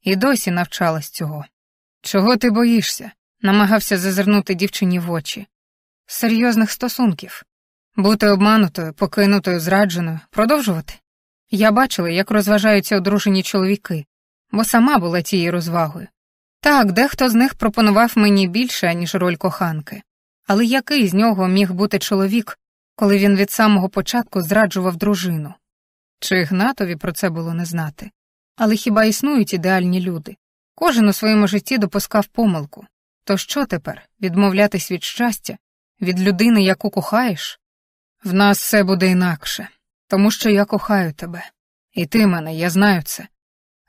і досі навчалась цього. Чого ти боїшся? намагався зазирнути дівчині в очі. Серйозних стосунків, бути обманутою, покинутою, зрадженою, продовжувати. Я бачила, як розважаються одружені чоловіки, бо сама була тією розвагою. Так, дехто з них пропонував мені більше, ніж роль коханки, але який з нього міг бути чоловік, коли він від самого початку зраджував дружину? Чи Гнатові про це було не знати? Але хіба існують ідеальні люди? Кожен у своєму житті допускав помилку. То що тепер відмовлятись від щастя, від людини, яку кохаєш? В нас все буде інакше, тому що я кохаю тебе. І ти мене, я знаю це.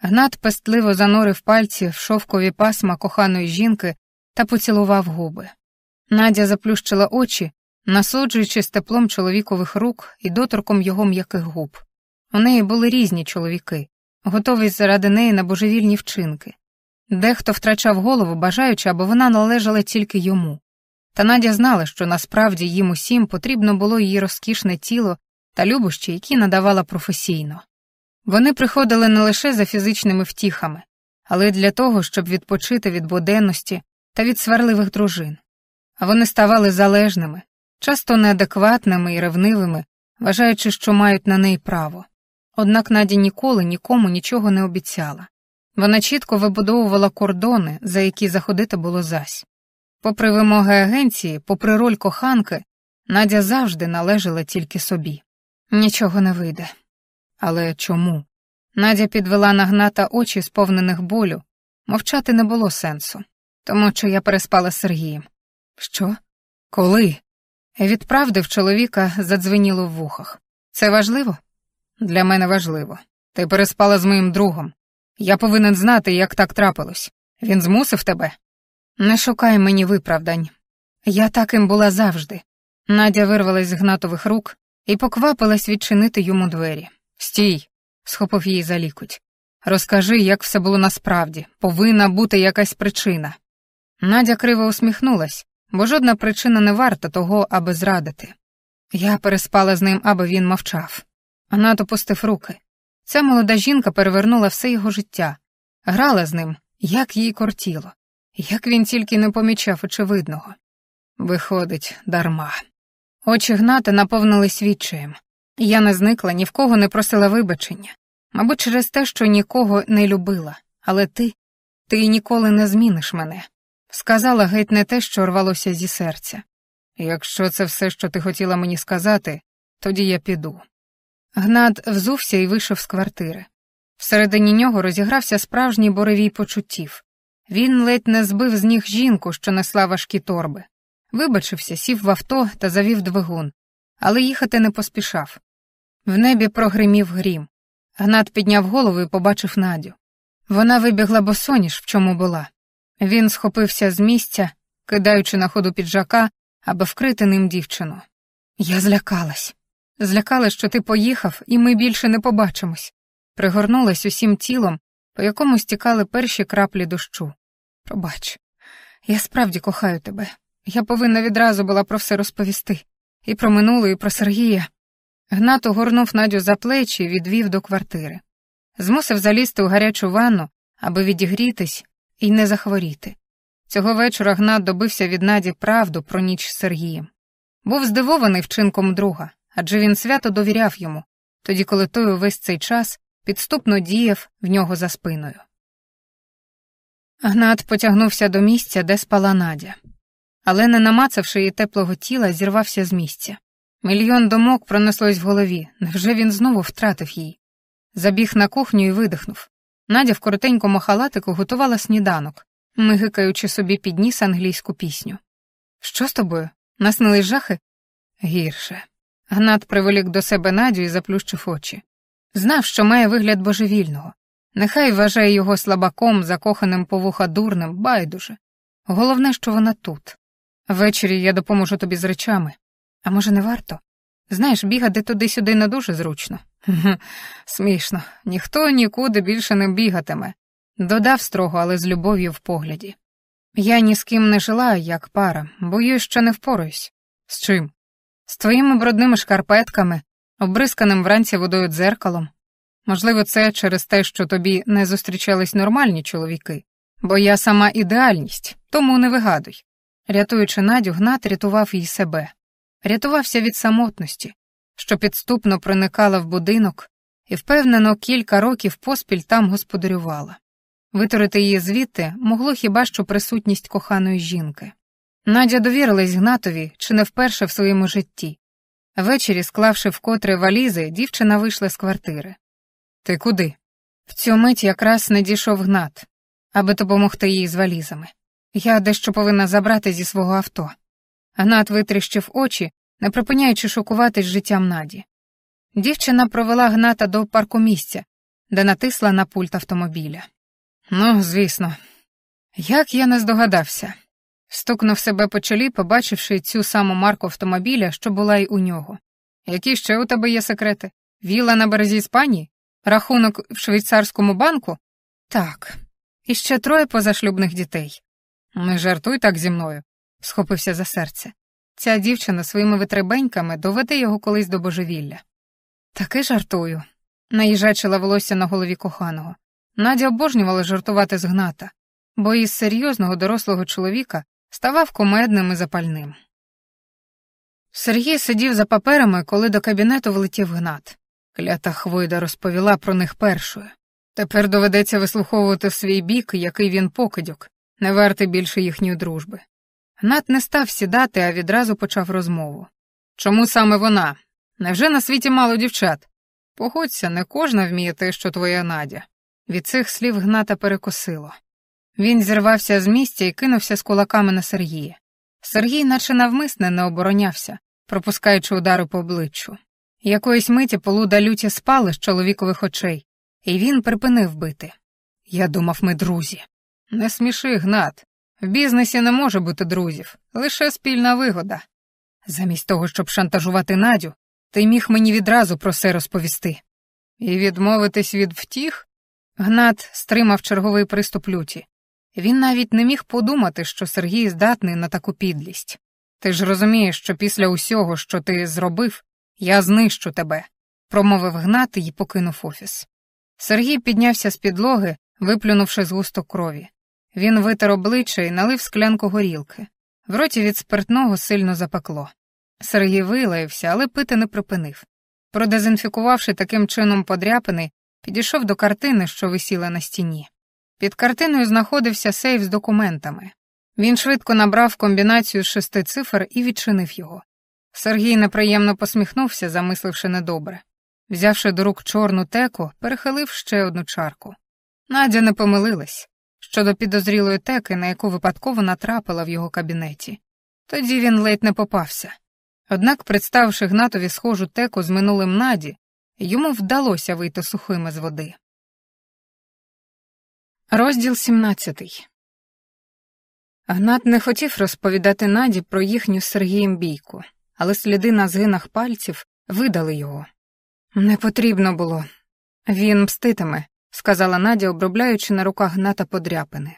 Гнат пестливо занурив пальці в шовкові пасма коханої жінки та поцілував губи. Надя заплющила очі, насуджуючись теплом чоловікових рук і доторком його м'яких губ. У неї були різні чоловіки, готові заради неї на божевільні вчинки. Дехто втрачав голову, бажаючи, аби вона належала тільки йому. Та Надя знала, що насправді їм усім потрібно було її розкішне тіло та любощі, які надавала професійно. Вони приходили не лише за фізичними втіхами, але й для того, щоб відпочити від буденності та від сварливих дружин. А вони ставали залежними, часто неадекватними і ревнивими, вважаючи, що мають на неї право. Однак Надя ніколи нікому нічого не обіцяла. Вона чітко вибудовувала кордони, за які заходити було зась. Попри вимоги агенції, попри роль коханки, Надя завжди належала тільки собі. Нічого не вийде. Але чому? Надя підвела нагната очі, сповнених болю. Мовчати не було сенсу, тому що я переспала з Сергієм. Що? Коли? Від правди в чоловіка задзвеніло в вухах. Це важливо? Для мене важливо. Ти переспала з моїм другом. Я повинен знати, як так трапилось. Він змусив тебе? Не шукай мені виправдань. Я таким була завжди. Надя вирвалась з гнатових рук і поквапилась відчинити йому двері. Стій, схопив її за лікуть. Розкажи, як все було насправді, повинна бути якась причина. Надя криво усміхнулась, бо жодна причина не варта того, аби зрадити. Я переспала з ним, аби він мовчав. Анат опустив руки. Ця молода жінка перевернула все його життя, грала з ним, як їй кортіло, як він тільки не помічав очевидного. Виходить, дарма. Очі гнати наповнились відчаєм. Я не зникла, ні в кого не просила вибачення, мабуть, через те, що нікого не любила, але ти, ти ніколи не зміниш мене. Сказала геть не те, що рвалося зі серця. Якщо це все, що ти хотіла мені сказати, тоді я піду. Гнат взувся і вийшов з квартири. Всередині нього розігрався справжній боревій почуттів. Він ледь не збив з ніг жінку, що несла важкі торби. Вибачився, сів в авто та завів двигун, але їхати не поспішав. В небі прогримів грім. Гнат підняв голову і побачив Надю. Вона вибігла босоніж, в чому була. Він схопився з місця, кидаючи на ходу піджака, аби вкрити ним дівчину. Я злякалась. Злякалась, що ти поїхав, і ми більше не побачимось. Пригорнулась усім тілом, по якому стікали перші краплі дощу. Пробач, я справді кохаю тебе. Я повинна відразу була про все розповісти. І про минуле, і про Сергія. Гнат огорнув Надю за плечі і відвів до квартири. Змусив залізти у гарячу ванну, аби відігрітись і не захворіти. Цього вечора Гнат добився від Наді правду про ніч з Сергієм. Був здивований вчинком друга, адже він свято довіряв йому, тоді коли той увесь цей час підступно діяв в нього за спиною. Гнат потягнувся до місця, де спала Надя, але, не намацавши її теплого тіла, зірвався з місця. Мільйон думок пронеслось в голові, невже він знову втратив її? Забіг на кухню і видихнув. Надя в коротенькому халатику готувала сніданок, мигикаючи собі під ніс англійську пісню. Що з тобою? Наснились жахи? Гірше. Гнат приволік до себе Надю і заплющив очі. Знав, що має вигляд божевільного. Нехай вважає його слабаком, закоханим по вуха дурним, байдуже. Головне, що вона тут. Ввечері я допоможу тобі з речами. А може, не варто? Знаєш, бігати туди-сюди не дуже зручно. Смішно, ніхто нікуди більше не бігатиме. Додав строго, але з любов'ю в погляді. Я ні з ким не жила, як пара, боюсь, що не впораюсь. З чим? З твоїми брудними шкарпетками, обрисканим вранці водою дзеркалом. Можливо, це через те, що тобі не зустрічались нормальні чоловіки, бо я сама ідеальність, тому не вигадуй. Рятуючи Надю, Гнат рятував їй себе, рятувався від самотності, що підступно проникала в будинок і, впевнено, кілька років поспіль там господарювала. Витурити її звідти могло хіба що присутність коханої жінки. Надя довірилась Гнатові чи не вперше в своєму житті. Ввечері, склавши вкотре валізи, дівчина вийшла з квартири. Ти куди? В цю мить якраз не дійшов Гнат, аби допомогти їй з валізами. Я дещо повинна забрати зі свого авто. Гнат витріщив очі, не припиняючи шокуватись життям Наді. Дівчина провела Гната до паркомісця, де натисла на пульт автомобіля. Ну, звісно, як я не здогадався. Стукнув себе по чолі, побачивши цю саму марку автомобіля, що була й у нього. Які ще у тебе є секрети? Віла на березі Іспанії? Рахунок в швейцарському банку? Так. І ще троє позашлюбних дітей. Не жартуй так зі мною, схопився за серце. Ця дівчина своїми витребеньками доведе його колись до божевілля. Таки жартую, наїжачила волосся на голові коханого. Надя обожнювала жартувати з гната, бо із серйозного дорослого чоловіка ставав кумедним і запальним. Сергій сидів за паперами, коли до кабінету влетів гнат. Клята Хвойда розповіла про них першою. Тепер доведеться вислуховувати свій бік, який він покидьок, не вартий більше їхньої дружби. Гнат не став сідати, а відразу почав розмову. Чому саме вона? Невже на світі мало дівчат? Погодься, не кожна вміє те, що твоя Надя. Від цих слів Гната перекосило. Він зірвався з місця і кинувся з кулаками на Сергія. Сергій, наче навмисне, не оборонявся, пропускаючи удари по обличчю. Якоїсь миті полуда люті спали з чоловікових очей, і він припинив бити. Я думав, ми друзі. Не сміши, Гнат. В бізнесі не може бути друзів, лише спільна вигода. Замість того, щоб шантажувати Надю, ти міг мені відразу про це розповісти. І відмовитись від втіх? Гнат стримав черговий приступ люті. Він навіть не міг подумати, що Сергій здатний на таку підлість. Ти ж розумієш, що після усього, що ти зробив, я знищу тебе, промовив Гнат і покинув офіс. Сергій піднявся з підлоги, виплюнувши з густок крові. Він витер обличчя і налив склянку горілки. В роті від спиртного сильно запекло. Сергій вилаявся, але пити не припинив. Продезінфікувавши таким чином подряпини, підійшов до картини, що висіла на стіні. Під картиною знаходився сейф з документами. Він швидко набрав комбінацію з шести цифр і відчинив його. Сергій неприємно посміхнувся, замисливши недобре. Взявши до рук чорну теку, перехилив ще одну чарку. Надя не помилилась щодо підозрілої теки, на яку випадково натрапила в його кабінеті. Тоді він ледь не попався. Однак, представивши Гнатові схожу теку з минулим наді, йому вдалося вийти сухим із води. Розділ 17 Гнат не хотів розповідати Наді про їхню з Сергієм бійку, але сліди на згинах пальців видали його. Не потрібно було. Він мститиме, сказала Надя, обробляючи на руках Гната подряпини.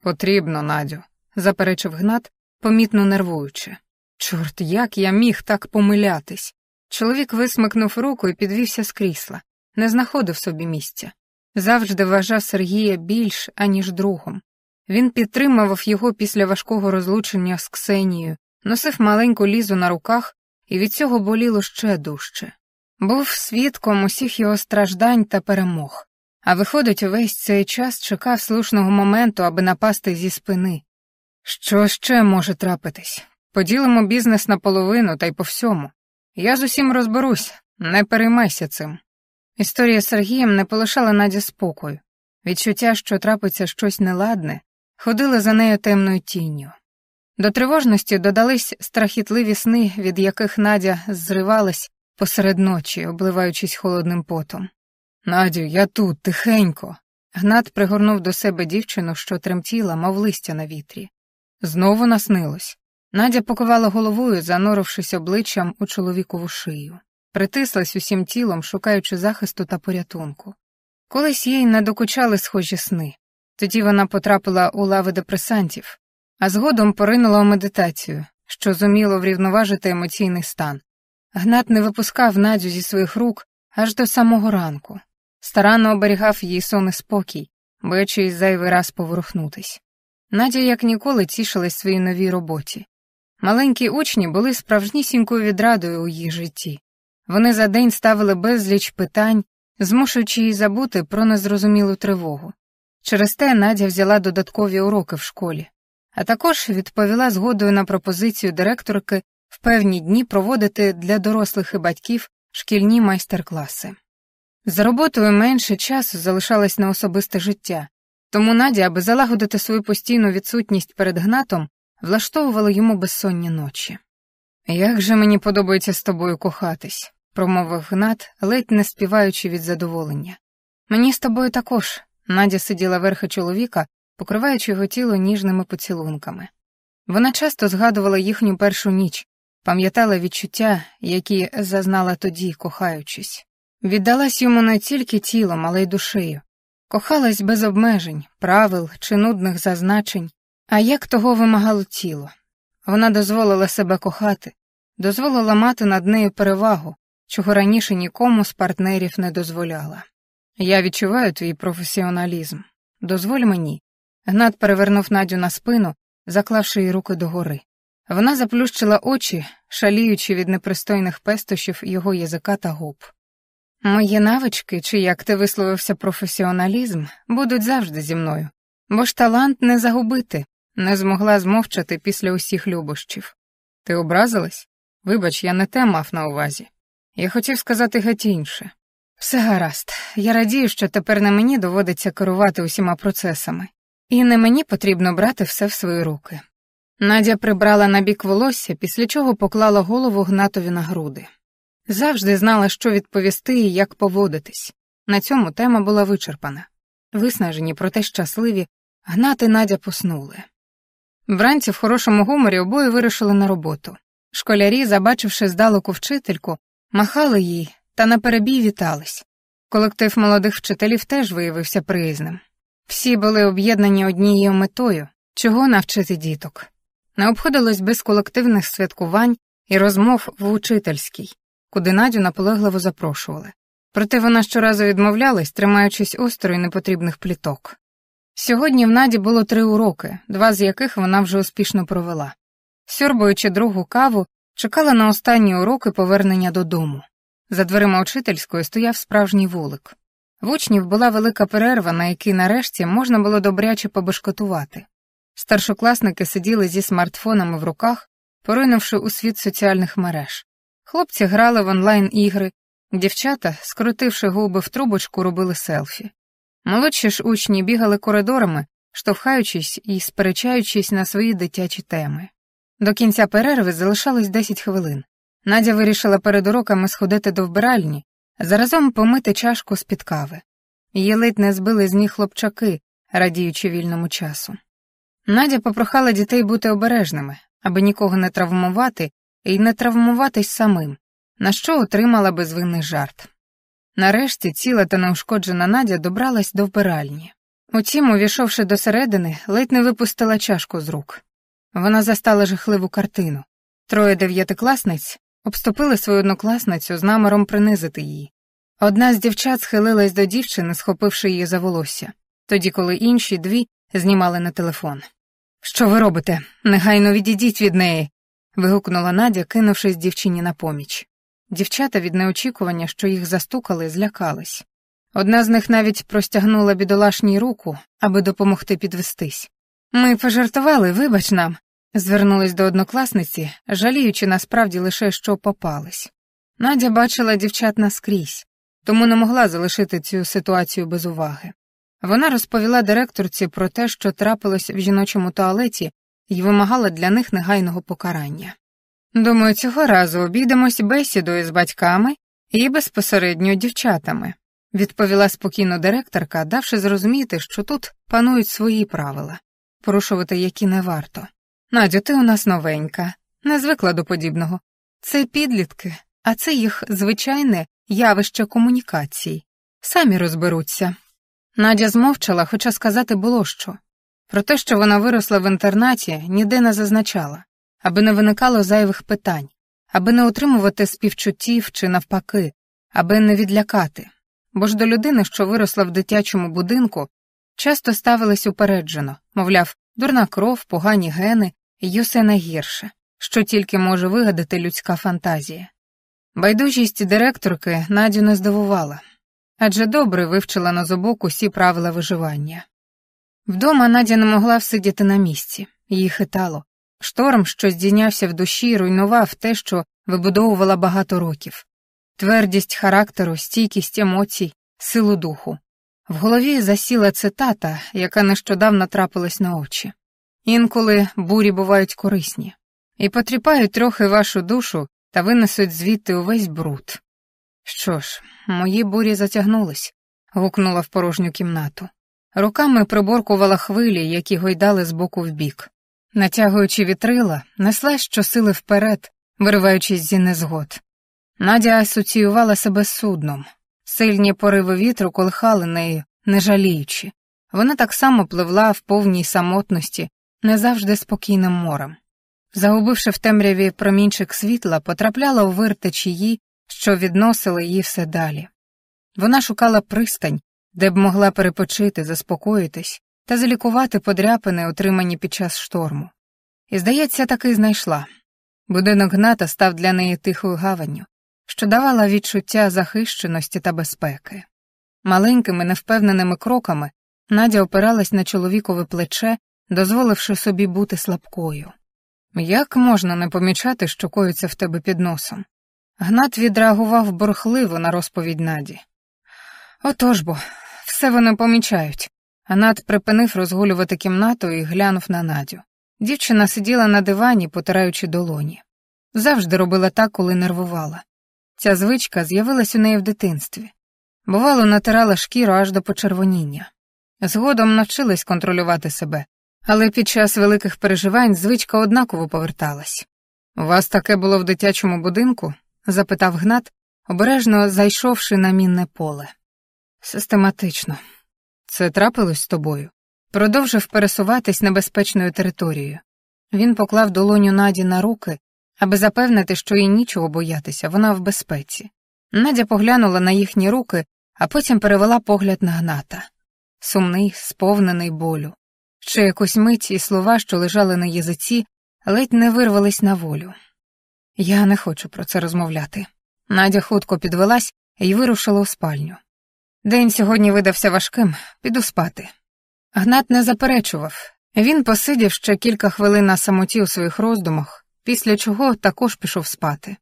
Потрібно, Надю, заперечив Гнат, помітно нервуючи. Чорт, як я міг так помилятись. Чоловік висмикнув руку і підвівся з крісла, не знаходив собі місця. Завжди вважав Сергія більш, аніж другом. Він підтримував його після важкого розлучення з Ксенією, носив маленьку лізу на руках, і від цього боліло ще дужче. Був свідком усіх його страждань та перемог, а виходить, увесь цей час чекав слушного моменту, аби напасти зі спини. Що ще може трапитись? Поділимо бізнес наполовину та й по всьому. Я з усім розберусь, не переймайся цим. Історія з Сергієм не полишала Наді спокою. Відчуття, що трапиться щось неладне, ходили за нею темною тінню. До тривожності додались страхітливі сни, від яких Надя зривалась посеред ночі, обливаючись холодним потом. Надю, я тут, тихенько. Гнат пригорнув до себе дівчину, що тремтіла, мов листя на вітрі. Знову наснилось. Надя покивала головою, занурившись обличчям у чоловікову шию, притислась усім тілом, шукаючи захисту та порятунку. Колись їй не докучали схожі сни. Тоді вона потрапила у лави депресантів, а згодом поринула у медитацію, що зуміло врівноважити емоційний стан. Гнат не випускав Надю зі своїх рук аж до самого ранку, старанно оберігав її сон і спокій, боячись зайвий раз поворухнутись. Надя, як ніколи, тішилась своїй новій роботі. Маленькі учні були справжнісінькою відрадою у її житті. Вони за день ставили безліч питань, змушуючи її забути про незрозумілу тривогу. Через те Надя взяла додаткові уроки в школі, а також відповіла згодою на пропозицію директорки в певні дні проводити для дорослих і батьків шкільні майстер-класи. За роботою менше часу залишалось на особисте життя, тому Надя, аби залагодити свою постійну відсутність перед гнатом, влаштовувала йому безсонні ночі. Як же мені подобається з тобою кохатись, промовив Гнат, ледь не співаючи від задоволення. Мені з тобою також. Надя сиділа верхи чоловіка, покриваючи його тіло ніжними поцілунками. Вона часто згадувала їхню першу ніч, пам'ятала відчуття, які зазнала тоді, кохаючись. Віддалась йому не тільки тілом, але й душею. Кохалась без обмежень, правил чи нудних зазначень, а як того вимагало тіло. Вона дозволила себе кохати, дозволила мати над нею перевагу, чого раніше нікому з партнерів не дозволяла. Я відчуваю твій професіоналізм. Дозволь мені. Гнат перевернув Надю на спину, заклавши їй руки догори. Вона заплющила очі, шаліючи від непристойних пестощів його язика та губ. Мої навички, чи як ти висловився професіоналізм, будуть завжди зі мною, бо ж талант не загубити, не змогла змовчати після усіх любощів. Ти образилась? Вибач, я не те мав на увазі. Я хотів сказати геть інше. Все гаразд, я радію, що тепер не мені доводиться керувати усіма процесами, і не мені потрібно брати все в свої руки. Надя прибрала на бік волосся, після чого поклала голову гнатові на груди. Завжди знала, що відповісти і як поводитись. На цьому тема була вичерпана. Виснажені, проте щасливі, гнати Надя поснули. Вранці в хорошому гуморі обоє вирушили на роботу. Школярі, забачивши здалеку вчительку, махали їй та наперебій вітались. Колектив молодих вчителів теж виявився приязним. Всі були об'єднані однією метою, чого навчити діток. Не обходилось без колективних святкувань і розмов в учительській, куди Надю наполегливо запрошували. Проте вона щоразу відмовлялась, тримаючись осторонь непотрібних пліток. Сьогодні в Наді було три уроки, два з яких вона вже успішно провела. Сьорбуючи другу каву, чекала на останні уроки повернення додому. За дверима учительської стояв справжній вулик. В учнів була велика перерва, на якій нарешті можна було добряче побешкотувати. Старшокласники сиділи зі смартфонами в руках, поринувши у світ соціальних мереж. Хлопці грали в онлайн ігри, Дівчата, скрутивши губи в трубочку, робили селфі. Молодші ж учні бігали коридорами, штовхаючись і сперечаючись на свої дитячі теми. До кінця перерви залишалось 10 хвилин. Надя вирішила перед уроками сходити до вбиральні, заразом помити чашку з-під кави. Її ледь не збили з ніг хлопчаки, радіючи вільному часу. Надя попрохала дітей бути обережними, аби нікого не травмувати і не травмуватись самим, на що отримала безвинний жарт. Нарешті ціла та неушкоджена Надя добралась до вбиральні. Утім, увійшовши до середини, ледь не випустила чашку з рук. Вона застала жахливу картину. Троє дев'ятикласниць обступили свою однокласницю з наміром принизити її. Одна з дівчат схилилась до дівчини, схопивши її за волосся, тоді коли інші дві знімали на телефон. Що ви робите? Негайно відійдіть від неї. Вигукнула Надя, кинувшись дівчині на поміч. Дівчата від неочікування, що їх застукали, злякались. Одна з них навіть простягнула бідолашній руку, аби допомогти підвестись. Ми пожартували, вибач нам, звернулись до однокласниці, жаліючи насправді лише, що попались. Надя бачила дівчат наскрізь, тому не могла залишити цю ситуацію без уваги. Вона розповіла директорці про те, що трапилось в жіночому туалеті, і вимагала для них негайного покарання. Думаю, цього разу обійдемось бесідою з батьками і безпосередньо дівчатами, відповіла спокійно директорка, давши зрозуміти, що тут панують свої правила, порушувати які не варто. Надю, ти у нас новенька, не звикла до подібного. Це підлітки, а це їх звичайне явище комунікацій. Самі розберуться. Надя змовчала, хоча сказати було що. Про те, що вона виросла в інтернаті, ніде не зазначала, аби не виникало зайвих питань, аби не утримувати співчуттів чи навпаки, аби не відлякати. Бо ж до людини, що виросла в дитячому будинку, часто ставились упереджено, мовляв, дурна кров, погані гени і усе найгірше, що тільки може вигадати людська фантазія. Байдужість директорки Надю не здивувала, адже добре вивчила на зубок усі правила виживання. Вдома Надя не могла всидіти на місці, її хитало. Шторм, що здійнявся в душі, руйнував те, що вибудовувала багато років твердість характеру, стійкість емоцій, силу духу. В голові засіла цитата, яка нещодавно трапилась на очі. Інколи бурі бувають корисні, і потріпають трохи вашу душу та винесуть звідти увесь бруд. Що ж, мої бурі затягнулись, гукнула в порожню кімнату. Руками приборкувала хвилі, які гойдали з боку в бік. Натягуючи вітрила, несла щосили вперед, вириваючись зі незгод. Надя асоціювала себе з судном. Сильні пориви вітру колихали нею, не жаліючи. Вона так само пливла в повній самотності, не завжди спокійним морем. Загубивши в темряві промінчик світла, потрапляла у вир течії, що відносили її все далі. Вона шукала пристань, де б могла перепочити, заспокоїтись та залікувати подряпини, отримані під час шторму. І, здається, таки знайшла. Будинок гната став для неї тихою гаванню, що давала відчуття захищеності та безпеки. Маленькими невпевненими кроками Надя опиралась на чоловікове плече, дозволивши собі бути слабкою. Як можна не помічати, що коїться в тебе під носом? Гнат відреагував борхливо на розповідь Наді. Отож бо, все вони помічають. Гнат припинив розгулювати кімнату і глянув на Надю. Дівчина сиділа на дивані, потираючи долоні. Завжди робила так, коли нервувала. Ця звичка з'явилась у неї в дитинстві. Бувало, натирала шкіру аж до почервоніння. Згодом навчилась контролювати себе, але під час великих переживань звичка однаково поверталась. У вас таке було в дитячому будинку? запитав Гнат, обережно зайшовши на мінне поле. Систематично. Це трапилось з тобою. Продовжив пересуватись небезпечною територією. Він поклав долоню Наді на руки, аби запевнити, що їй нічого боятися, вона в безпеці. Надя поглянула на їхні руки, а потім перевела погляд на гната. Сумний, сповнений болю. Ще якусь мить і слова, що лежали на язиці, ледь не вирвались на волю. Я не хочу про це розмовляти. Надя хутко підвелась і вирушила у спальню. День сьогодні видався важким, піду спати. Гнат не заперечував. Він посидів ще кілька хвилин на самоті у своїх роздумах, після чого також пішов спати.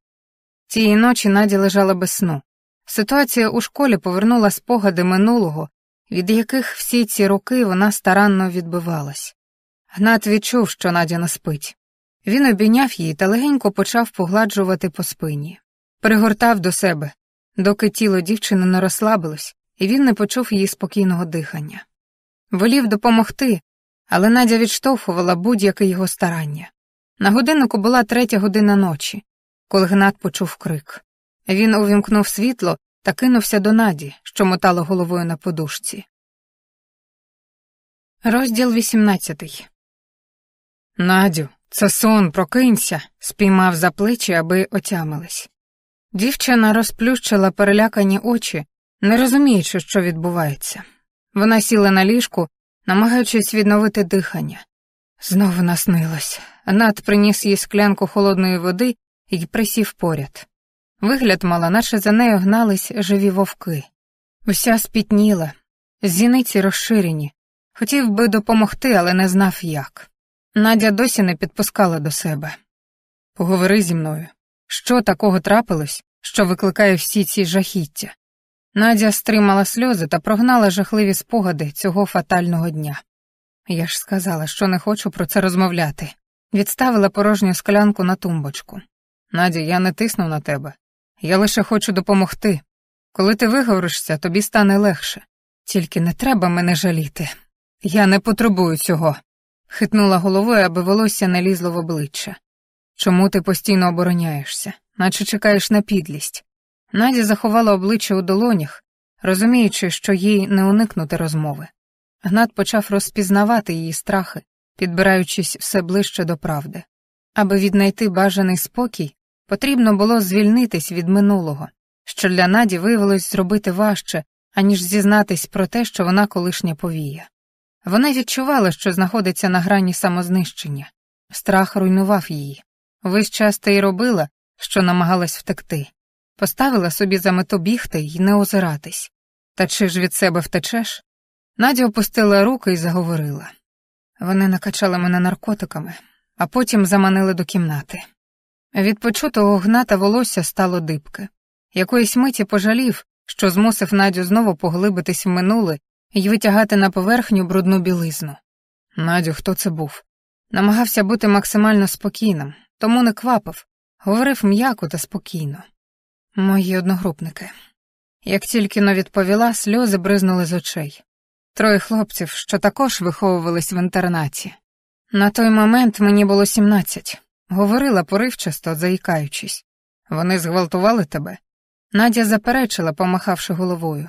Цієї ночі Надя лежала без сну. Ситуація у школі повернула спогади минулого, від яких всі ці роки вона старанно відбивалась. Гнат відчув, що Надя не спить. Він обійняв її та легенько почав погладжувати по спині, пригортав до себе, доки тіло дівчини не розслабилось, і він не почув її спокійного дихання. Волів допомогти, але Надя відштовхувала будь-яке його старання. На годиннику була третя година ночі, коли Гнат почув крик. Він увімкнув світло та кинувся до Наді, що мотала головою на подушці. Розділ вісімнадцятий. Надю, це сон, прокинься, спіймав за плечі, аби отямились. Дівчина розплющила перелякані очі, не розуміючи, що відбувається. Вона сіла на ліжку, намагаючись відновити дихання. Знову наснилось. Над приніс їй склянку холодної води і присів поряд. Вигляд мала, наче за нею гнались живі вовки. Уся спітніла, зіниці розширені. Хотів би допомогти, але не знав як. Надя досі не підпускала до себе. Поговори зі мною. Що такого трапилось, що викликає всі ці жахіття? Надя стримала сльози та прогнала жахливі спогади цього фатального дня. Я ж сказала, що не хочу про це розмовляти. Відставила порожню склянку на тумбочку. Надя, я не тисну на тебе. Я лише хочу допомогти. Коли ти виговоришся, тобі стане легше. Тільки не треба мене жаліти. Я не потребую цього. Хитнула головою, аби волосся не лізло в обличчя. Чому ти постійно обороняєшся, наче чекаєш на підлість? Надя заховала обличчя у долонях, розуміючи, що їй не уникнути розмови. Гнат почав розпізнавати її страхи, підбираючись все ближче до правди. Аби віднайти бажаний спокій, потрібно було звільнитись від минулого, що для Наді виявилось зробити важче, аніж зізнатись про те, що вона колишня повія. Вона відчувала, що знаходиться на грані самознищення. Страх руйнував її. Весь час та й робила, що намагалась втекти. Поставила собі за мету бігти й не озиратись. Та чи ж від себе втечеш? Надя опустила руки і заговорила. Вони накачали мене наркотиками, а потім заманили до кімнати. Від почутого гната волосся стало дибки. Якоїсь миті пожалів, що змусив Надю знову поглибитись в минуле і витягати на поверхню брудну білизну. Надю, хто це був? Намагався бути максимально спокійним, тому не квапив, говорив м'яко та спокійно. Мої одногрупники. Як тільки но відповіла, сльози бризнули з очей. Троє хлопців, що також виховувались в інтернаті. На той момент мені було сімнадцять. Говорила поривчасто, заїкаючись. Вони зґвалтували тебе? Надя заперечила, помахавши головою.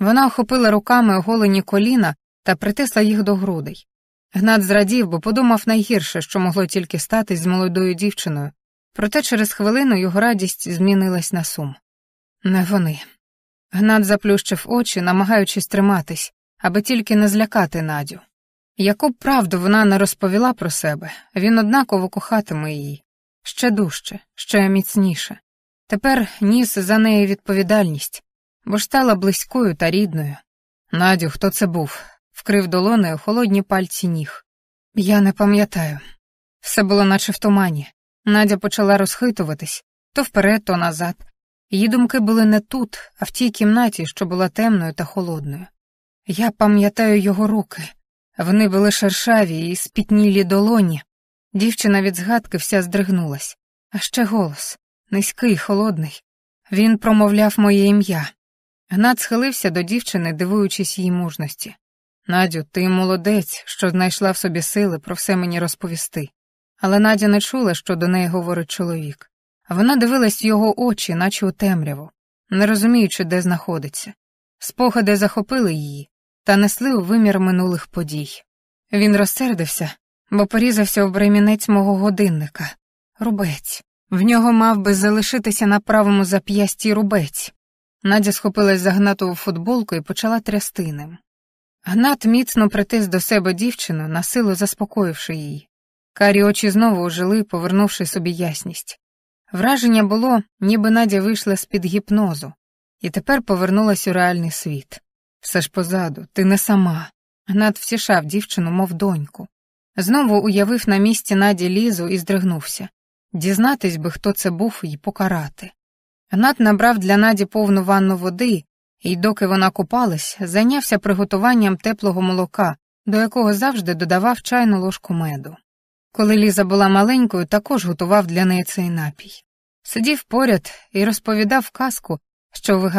Вона охопила руками оголені коліна та притисла їх до грудей. Гнат зрадів, бо подумав найгірше, що могло тільки статись з молодою дівчиною, проте через хвилину його радість змінилась на сум. Не вони. Гнат заплющив очі, намагаючись триматись, аби тільки не злякати Надю. Яку б правду вона не розповіла про себе, він однаково кохатиме її ще дужче, ще міцніше. Тепер ніс за неї відповідальність, бо ж стала близькою та рідною. Надю, хто це був? вкрив долонею холодні пальці ніг. Я не пам'ятаю. Все було наче в тумані. Надя почала розхитуватись то вперед, то назад. Її думки були не тут, а в тій кімнаті, що була темною та холодною. Я пам'ятаю його руки. Вони були шершаві і спітнілі долоні. Дівчина від згадки вся здригнулась. А ще голос низький, холодний. Він промовляв моє ім'я. Гнат схилився до дівчини, дивуючись її мужності. Надю, ти молодець, що знайшла в собі сили про все мені розповісти. Але Надя не чула, що до неї говорить чоловік. Вона дивилась його очі, наче у темряву, не розуміючи, де знаходиться. Спогади захопили її та несли у вимір минулих подій. Він розсердився, бо порізався в бремінець мого годинника. Рубець. В нього мав би залишитися на правому зап'ясті рубець. Надя схопилась за гнатову футболку і почала трясти ним. Гнат міцно притис до себе дівчину, насилу заспокоївши її. Карі очі знову ожили, повернувши собі ясність. Враження було, ніби Надя вийшла з-під гіпнозу, і тепер повернулась у реальний світ. Все ж позаду, ти не сама. Гнат втішав дівчину, мов доньку. Знову уявив на місці Наді Лізу і здригнувся. Дізнатись би, хто це був, і покарати. Гнат набрав для Наді повну ванну води і, доки вона купалась, зайнявся приготуванням теплого молока, до якого завжди додавав чайну ложку меду. Коли Ліза була маленькою, також готував для неї цей напій. Сидів поряд і розповідав казку, що вигадав.